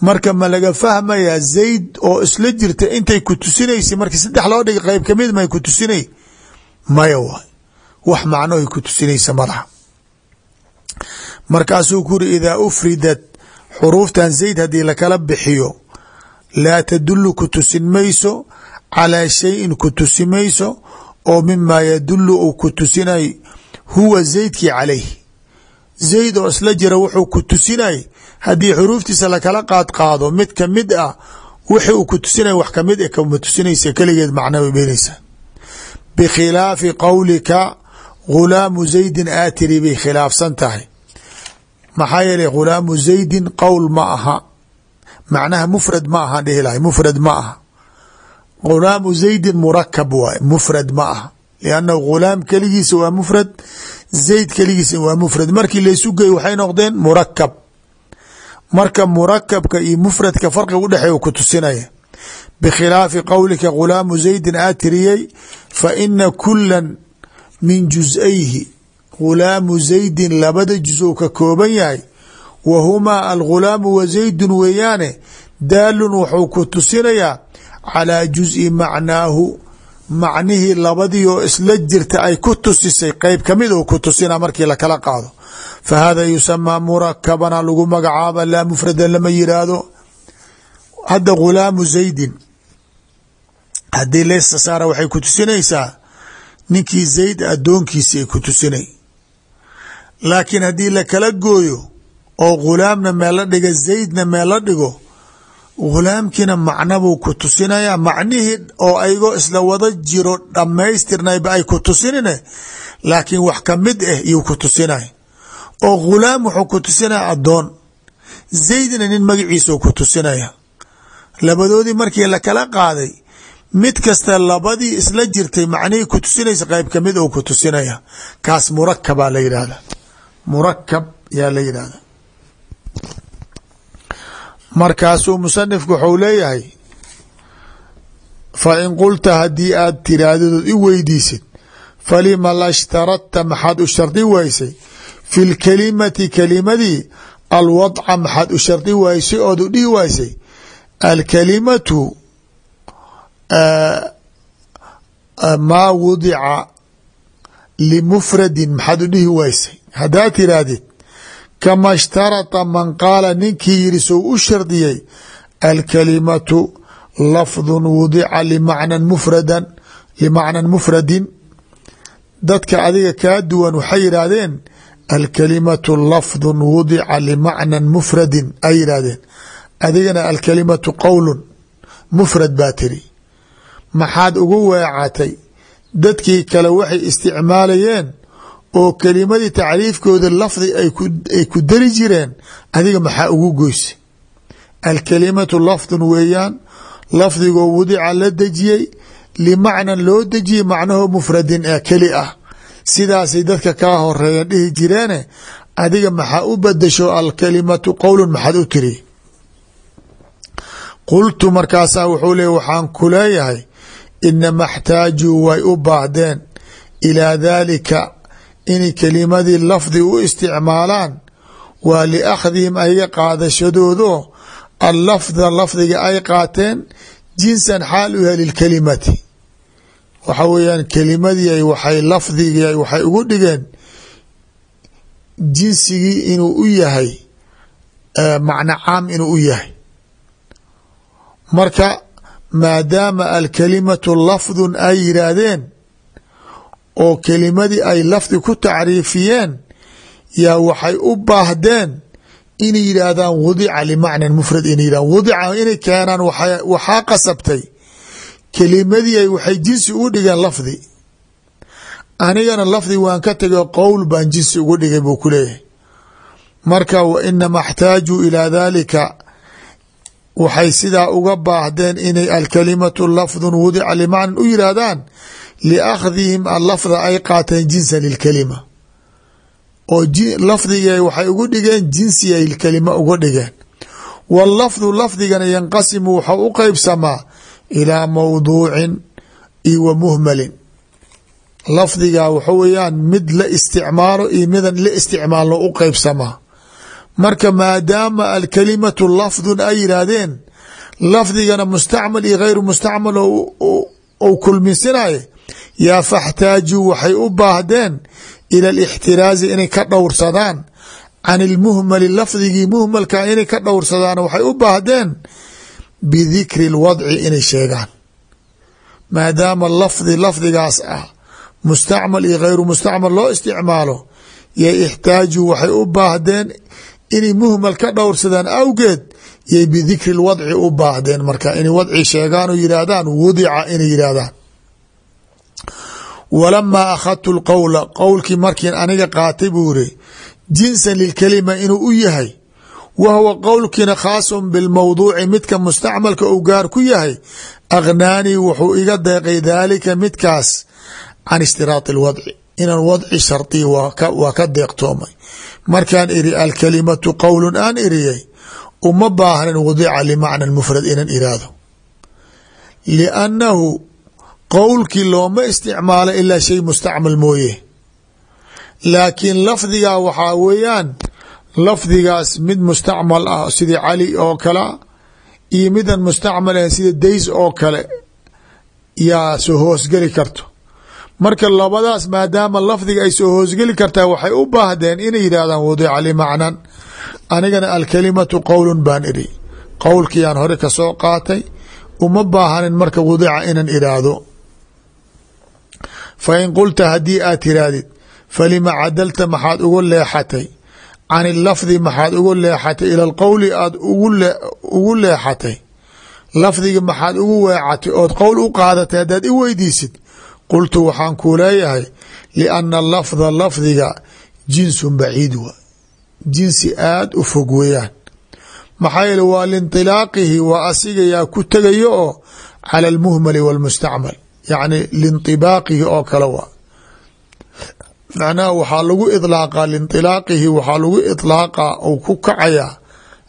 Marka ma laga fahmayaa zayd oo isla jirta intay ku tusinaysa markii saddex loo dhigay qeyb ka mid may ku tusinay. Maya waay. Wax macno ay ku tusinaysa malaha markaasuu ku uri idaa ufridat xuruuftan zayd haddii lakala bixiyo laa tadulu ku tusin mayso calaa shayin ku tusi mayso oo mimaa yadulu uu ku tusinay huwa zaydkii calayh. Zayd oo isla jira wuxuu ku tusinay haddii xuruuftiisa lakala qaad qaado mid ka mid ah wixi uu ku tusinay wax ka mid a kama tusinaysa keligeed macna way beenaysaa bikhilaafi qowlika ghulaamu zaydin aatiri bay khilaafsan tahay. Maxaa yeelay ghulaamu zaydin qowl ma aha macnaha mufrad ma aha dhihi lahay mufrad ma aha ghulaamu zaydin murakab waay mufrad ma aha liannahu ghulaam keligiisa waa mufrad zayd keligiisa waa mufrad. Markii laysu geey waxay noqdeen murakab marka murakabka iyo mufradka farqiga udhexeeya ku tusinaya. Bikhilaafi qowlika ghulaamu zaydin aa tiriyey fa ina kula min jusayhi ghulaamu zaydin labada juz ou ka kooban yahay wa humaa alghulaamu wa zaydun weeyaane daalun wuxuu ku tusinayaa calaa juzi macnaahu macnihii labadii oo isla jirta ay ku tusisay qeyb ka mid oo ku tusina markii lakala qaado fa hada yusamaa murakabana lagu magacaaba laa mufrada lama yiraahdo hadda ghulaamu zaydin haddii leysta saara waxay ku tusinaysaa ninkii zayd adoonkiisi ay ku tusinay laakiin haddii lakala gooyo oo ghulaamna meel la dhiga zaydna meel dhigo ghulaamkiina macnabuu ku tusinaya macnihii oo aygoo isla wada jiro dhammaystirnayba ay ku tusinine laakiin wax ka mid ah iyuu ku tusinay. Oo ghulaam wuxuu ku tusinaya adoon zaydna nin magaciisa ku tusinaya. Labadoodii markii lakala qaaday mid kasta labadii isla jirtay macnihii ku tusinaysa qeyb ka mid oo ku tusinaya. Kaas murakabaa la yidhahda murakab yaa la yidhahda markaasuu musanifku waxuu leeyahay fa in qulta haddii aad tiraahdadood i weydiisid falima la shtaradta maxaad u shardi waysay? Fi lkalimati kalimadii alwadca maxaad u shardi waysay ood u dhihi waysay? Alkalimatu maa wudica limufradin maxaad u dhihi waysay? Haddaad tiraahdid kama shtarata man qaala ninkii yiri sou u shardiyey alkalimatu lafdun wudica limacnan mufradan limacnan mufradin dadka adiga kaa duwan waxay yidhaahdeen alkalimatu lafdun wudica limacnan mufradin ay yidhaahdeen adigana alkalimatu qowlun mufrad baa tiri maxaad ugu weecatay dadkii kale waxay isticmaalayeen oo kelimadii tacriifkooda lafdi ay ku dari jireen adiga maxaa ugu goysay alkalimatu lafdun weeyaan lafdigoo wudica la dejiyey limacnan loo dejiyey macnaho mufradin ee keli ah. Sidaasay dadka kaa horeeyan dhihi jireene adiga maxaa u badasho alkalimatu qowlun maxaad u tiri? Qultu markaasaa wuxuu leey waxaan ku leeyahay inama xtaajuu way u baahdeen ilaa daalika inay kelimadii lafdi u isticmaalaan waa liakhdihim ayaga qaadashadoodo allafda lafdiga ay qaateen jinsan xaal u yahay lilkalimati waxa weeyaan kelimadii waxay lafdigii waxay ugu dhigeen jinsigii inuu u yahay macno caam inuu u yahay. Marka maadaama alkalimatu lafdun ay yiraahdeen oo kelimadii ay lafdi ku tacriifiyeen yaa waxay u baahdeen inay yidhaahdaan wudica limacnan mufrad inay yidhahan wudica inay keenaan waxaa qasabtay kelimadii ay waxay jinsi ugu dhigeen lafdi. Anigana lafdi waan ka tegay qowl baan jinsi ugu dhigay buu ku marka wa inama اxtaajuu ilaa dalika waxay sidaa uga baahdeen inay alkalimatu lafdun wudica limacnan u yihaahdaan liakhdihim alafda ay qaateen jinsa lilkalima oo lafdigay waxay ugu dhigeen jinsi ay kalima uga dhigeen wاlafdu lafdigana yanqasimu waxau u qeybsamaa ilaa mawduucin iyo wa muhmalin lafdiga waxa weeyaan mid la isticmaalo iyo midan la isticmaalno u qeybsamaa marka maadaama alkalimatu lafdun ay yidhaahdeen lafdigana mustacmal iyo gayru mustacmal ou kulminsinay yaa faxtaajuu waxay u baahdeen ila alixtiraazi inay ka dhowrsadaan. Can ilmuhmali lafdigii muhmalka inay ka dhowrsadaan waxay u baahdeen bidikri lwadci inay sheegaan. Maadaama lafdi lafdigaas ah mustacmal iyo gayru mustacmal loo isticmaalo yay ixtaajuu waxay u baahdeen inay muhmal ka dhowrsadaan awgeed yay bidikri lwadci u baahdeen marka. Inay wadci sheegaan oo walamaa akhadtu lqowla qowlkii markiin aniga qaatay buu iri jinsan lilkalima inuu u yahay wa huwa qowlkiina khaasun bilmawduuci midka mustacmalka uu gaar ku yahay akhnaanii wuxuu iga deeqay daalika midkaas can ishtiraati alwadci inaan wadci shardiya waa ka deeqtoomay markaan iri alkalimatu qowlun aan iriyay qowlkii looma isticmaalo ilaa shay mustacmal mooye. Laakiin lafdigaa waxaa weeyaan lafdigaas mid mustacmal ah sidii cali oo kale iyo midan mustacmal ahan sida days oo kale yaa soo hoosgeli karto. Marka labadaas maadaama lafdiga ay soo hoosgeli kartaa waxay u baahdeen inay yidhaahdaan wadica limacnan anigana alkalimatu qowlun baan iri qowlkiiaan hore ka soo qaatay uma baahanin marka wadica inaan iraahdo fa in qulta haddii aad tirahdid falima cadalta maxaad ugu leexatay can ilafdi maxaad ugu leexatay ila alqowli aad ugu leexatay lafdiga maxaad ugu weecatay ood qowl u qaadatay haddaad i weydiisid qultu waxaan kuu leeyahay lianna lafda lafdiga jinsun baciid wa jinsi aada u fog weeyaan maxaa yeele waa liinطilaaqihi waa asiga yaa ku tegayo oo cala almuhmali wاlmustacmal yacni liinطibaaqihi oo kale waa macnaha waxaa lagu iطlaaqa liinطilaaqihi waxaa lagu iطlaaqa ou ku kacayaa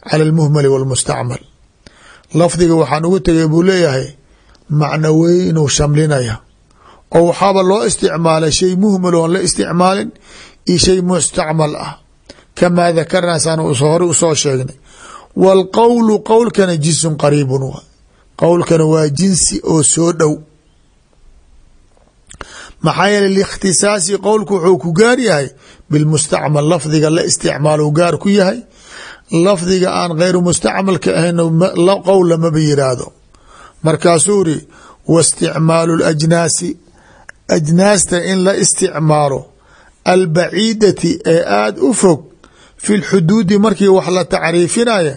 cala almuhmali wاlmustacmal lafdiga waxaan ugu tegay buu leeyahay macno weynuu shamlinaya oo waxaaba loo isticmaalay shay muhmal oon la isticmaalin iyo shay mustacmal ah kamaa dakarnaa saan hore usoo sheegnay wاlqowlu qowlkana jinsun qariibun wa qowlkana waa jinsi oo soo dhow maxaa yeele liikhtisaasi qowlku wuxuu ku gaar yahay bilmustacmal lafdiga la isticmaalo gaar ku yahay. Lafdiga aan kheyru mustacmalka ahayn qowl lamaba yiraahdo markaasuu iri wasticmaalu اlajnaasi ajnaasta in la isticmaalo albaciidati ee aada u fog fi lxuduudi markii wax la tacriifinaya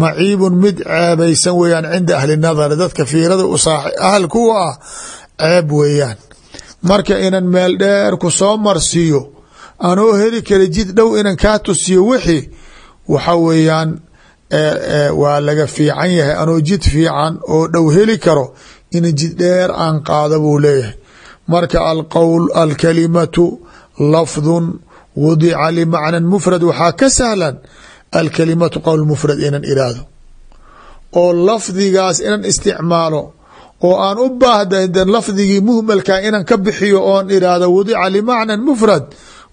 maciibun mid ceebaysan weeyaan cinda ahli nadari dadka fiirada u ahal kuwa ah ceeb weeyaan marka inan meel dheer ku soo marsiiyo anoo heli kara jid dhow inan kaa tusiyo wixii waxa weeyaan waa laga fiican yahay anoo jid fiican oo dhow heli karo ina jid dheer aan qaada buu leeyahay. Marka alqowl alkalimatu lafdun wadica limacnan mufrad waxaa ka sahlan alkalimatu qowl mufrad inan iraahdo. Oo lafdigaas inan isticmaalo oo aan u baahda lafdigii muhmalka inan ka bixiyo oon iraahdo wadica limacnan mufrad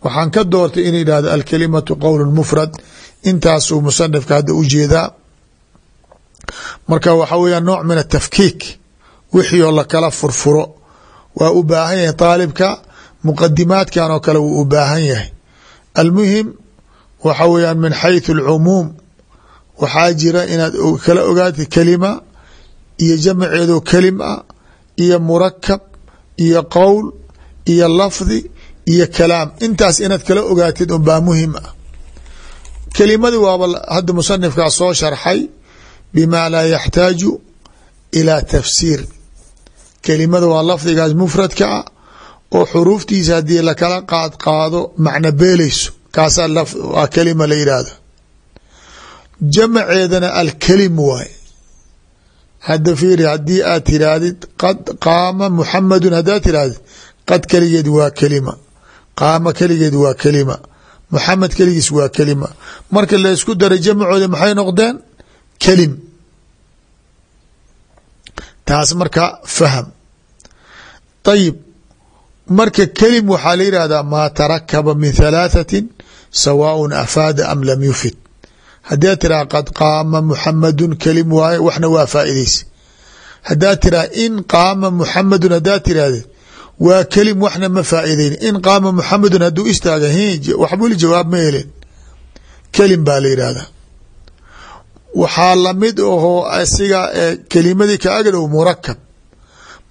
waxaan ka doortay in idhahdo alkalimatu qowl mufrad. Intaasuu musanifka hadda u jeedaa. Marka waxa weya nooc min atafkiik wixii oo lakala furfuro waa u baahan yahay taalibka muqadimaadkan oo kale wuu u baahan yahay. Almuhim waxa weyaan min xayثu اlcumuum waxaa jira inaad kala ogaatid kelima iyo jamceedo kelim ah iyo murakab iyo qowl iyo lafdi iyo kalaam. Intaas inaad kala ogaatid un baa muhiim ah. Kelimadi waaba hadda musanifkaa soo sharxay bima laa yaxtaaju ilى tafsiir. Kelimada waa lafdigaas mufradka ah oo xuruuftiisa haddii lakala qaad qaado macno beeleyso kaasaa waa kelima la yidhaahdo. Jamaceedana alkelim waay hadda fiiri haddii aad tirahdid qad qaama muxamadun haddaad tirahdid qad keligeed waa kelima. Qaama keligeed waa kelima. Muxamed keligiis waa kelima. Marka laysku daray jamacooda maxay noqdeen? Kelim. Taas marka faham. Ayib marka kelim waxaa la yihahdaa maa tarakaba min halaaثatin sawaaء afaada am lam yufid haddaad tiraha qad qaama muxamadun kelim waaye waxna waa faaideysa haddaad tiraha in qaama muxamadun haddaad tirahdee waa kelim waxna ma faa'ideyn in qaama muxamedun hadduu istaaga waxbuli jawaab ma helin. Kelim baa la yidhahdaa waxaa la mid ahoo asiga kelimadii ka agdhow murakab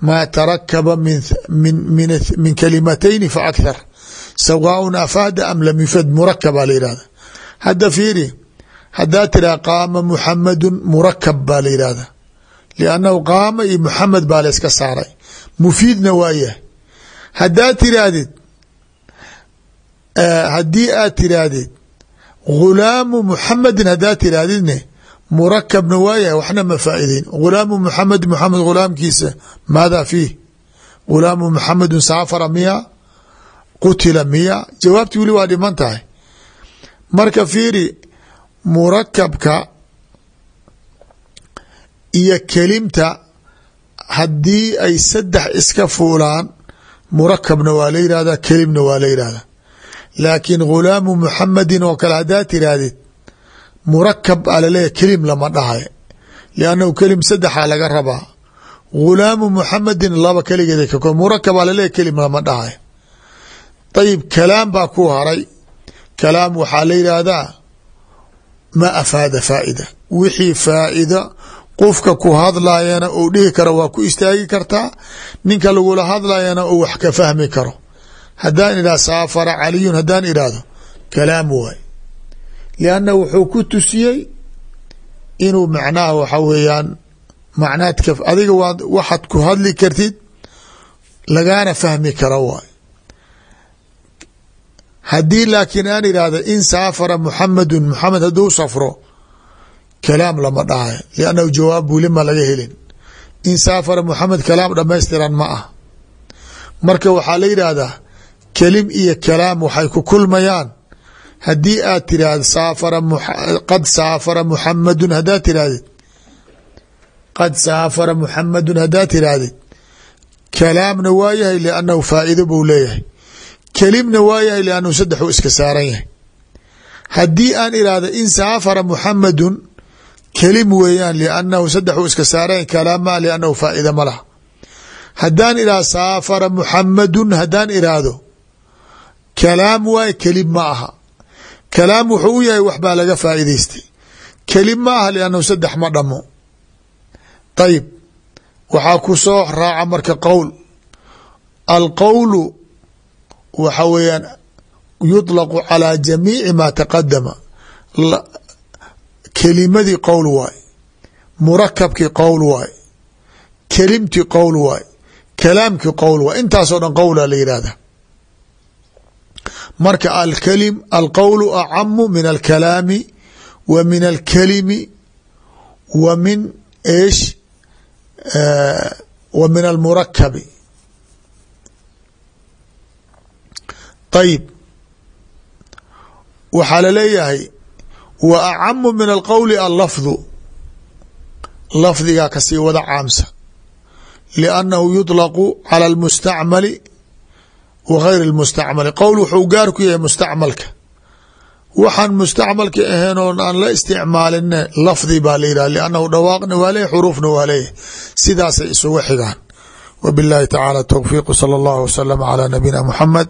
maa tarakaba min kalimatayni fa akhar sawaaءun afaada am lam yufad murakab baa la yihahda hadda fiiri haddaad tiraha qaama muxamadun murakab baa la yihahda liannahu qaama iyo muxamed baa la yska saaray. Mufiidna waa yahay. Haddaad tiraahdid haddii aad tiraahdid ghulaamu muxamedin haddaad tiraahdidne murakabna waayahay waxna ma faa'ideyn ghulaamu muxamed muxamed ghulaamkiisa maadaa fiih ghulaamu muxamedun saafara miya? Qutila miya? Jawaabti weli waa dhiman tahay. Marka fiiri murakabka iyo kelimta haddii ay saddex iska fuulaan murakabna waa la yihahdaa kelimna waa la yihahdaa laakiin ghulaamu muxamedin oo kale haddaad tirahdid murakab a kelim lama dhahay. Liannahu kelim saddexaa laga rabaa. Ghulaamu muxamedin laba keligeeda ka murakab a kelim lama dhahay. Ayib kalaam baa ku haray. Kalaam waxaa la yidhaahdaa ma afaada faa'ida wixii faa'ida qofka ku hadlayana uu dhihi karo waa ku istaagi kartaa ninka lagula hadlayana uu wax ka fahmi karo. Haddaan idhah saafara caliyun haddaan idhaahdo kalaam waay. Lianna wuxuu ku tusiyey inuu macnaha waxa weeyaan macnaadka adiga waad waxaad ku hadli kartid lagaana fahmi karo waay haddii laakiin aan idhaahdo in saafara muxamedun muxamed hadduu safro kalaam lama dhahayo liannahu jawaab weli laga helin. In saafara muxamed kalaam dhamaystiran ma ah. Marka waxaa la yidhaahdaa kelim iyo kalaam waxay ku kulmayaan. Haddii aad tiraahdo saafara qad saafara muxamadun haddaad tirahdid qad saafara muxamadun haddaad tirahdid kalaamna waa yahay liannahu faa'ido buu leeyahay kelimna waa yahay liannahu saddexuu iska saaran yahay. Haddii aan idhaahdo in saafara muxamadun kelim weeyaan liannahu saddexuu iska saaran yahay kalaammaa liannahu faa'ida ma laha. Saafara muxamadun haddaan idhaahdo kalaam waay kelim ma aha. Kalaam wuxuu u yahay wax baa laga faa'idaystay kelim ma aha liannahu saddex ma dhamo. Ayib waxaa ku soo raaca marka qowl. Alqowlu waxa weeyaan yuطlaqu calىa jamiici ma taqadama kelimadii qowl waay murakabkii qowl waay kelimtii qowl waay kalaamkii qowl waay intaasoo dhan qowla la yihahda marka alkalim alqowlu acamu min alkalaami wa min alkalimi wa min eesh wa min almurakabi ayib waxaa laleeyahay wa acamu min alqowli allafdu lafdigaa kasii wada caamsa liannahu yuطlaqu cala almustacmali wa gayr اlmustacmali qowl wuxuu gaar ku yahay mustacmalka waxaan mustacmalka ahayn oon aan la isticmaalina lafdi baa la yidhah liannahu dhawaaqna waa leeyahy xuruufna waa leeyahay sidaasay isugu xigaan wbiاllahi tacaalى towfiiq slى اllah wslm عlى nabiyina mxamed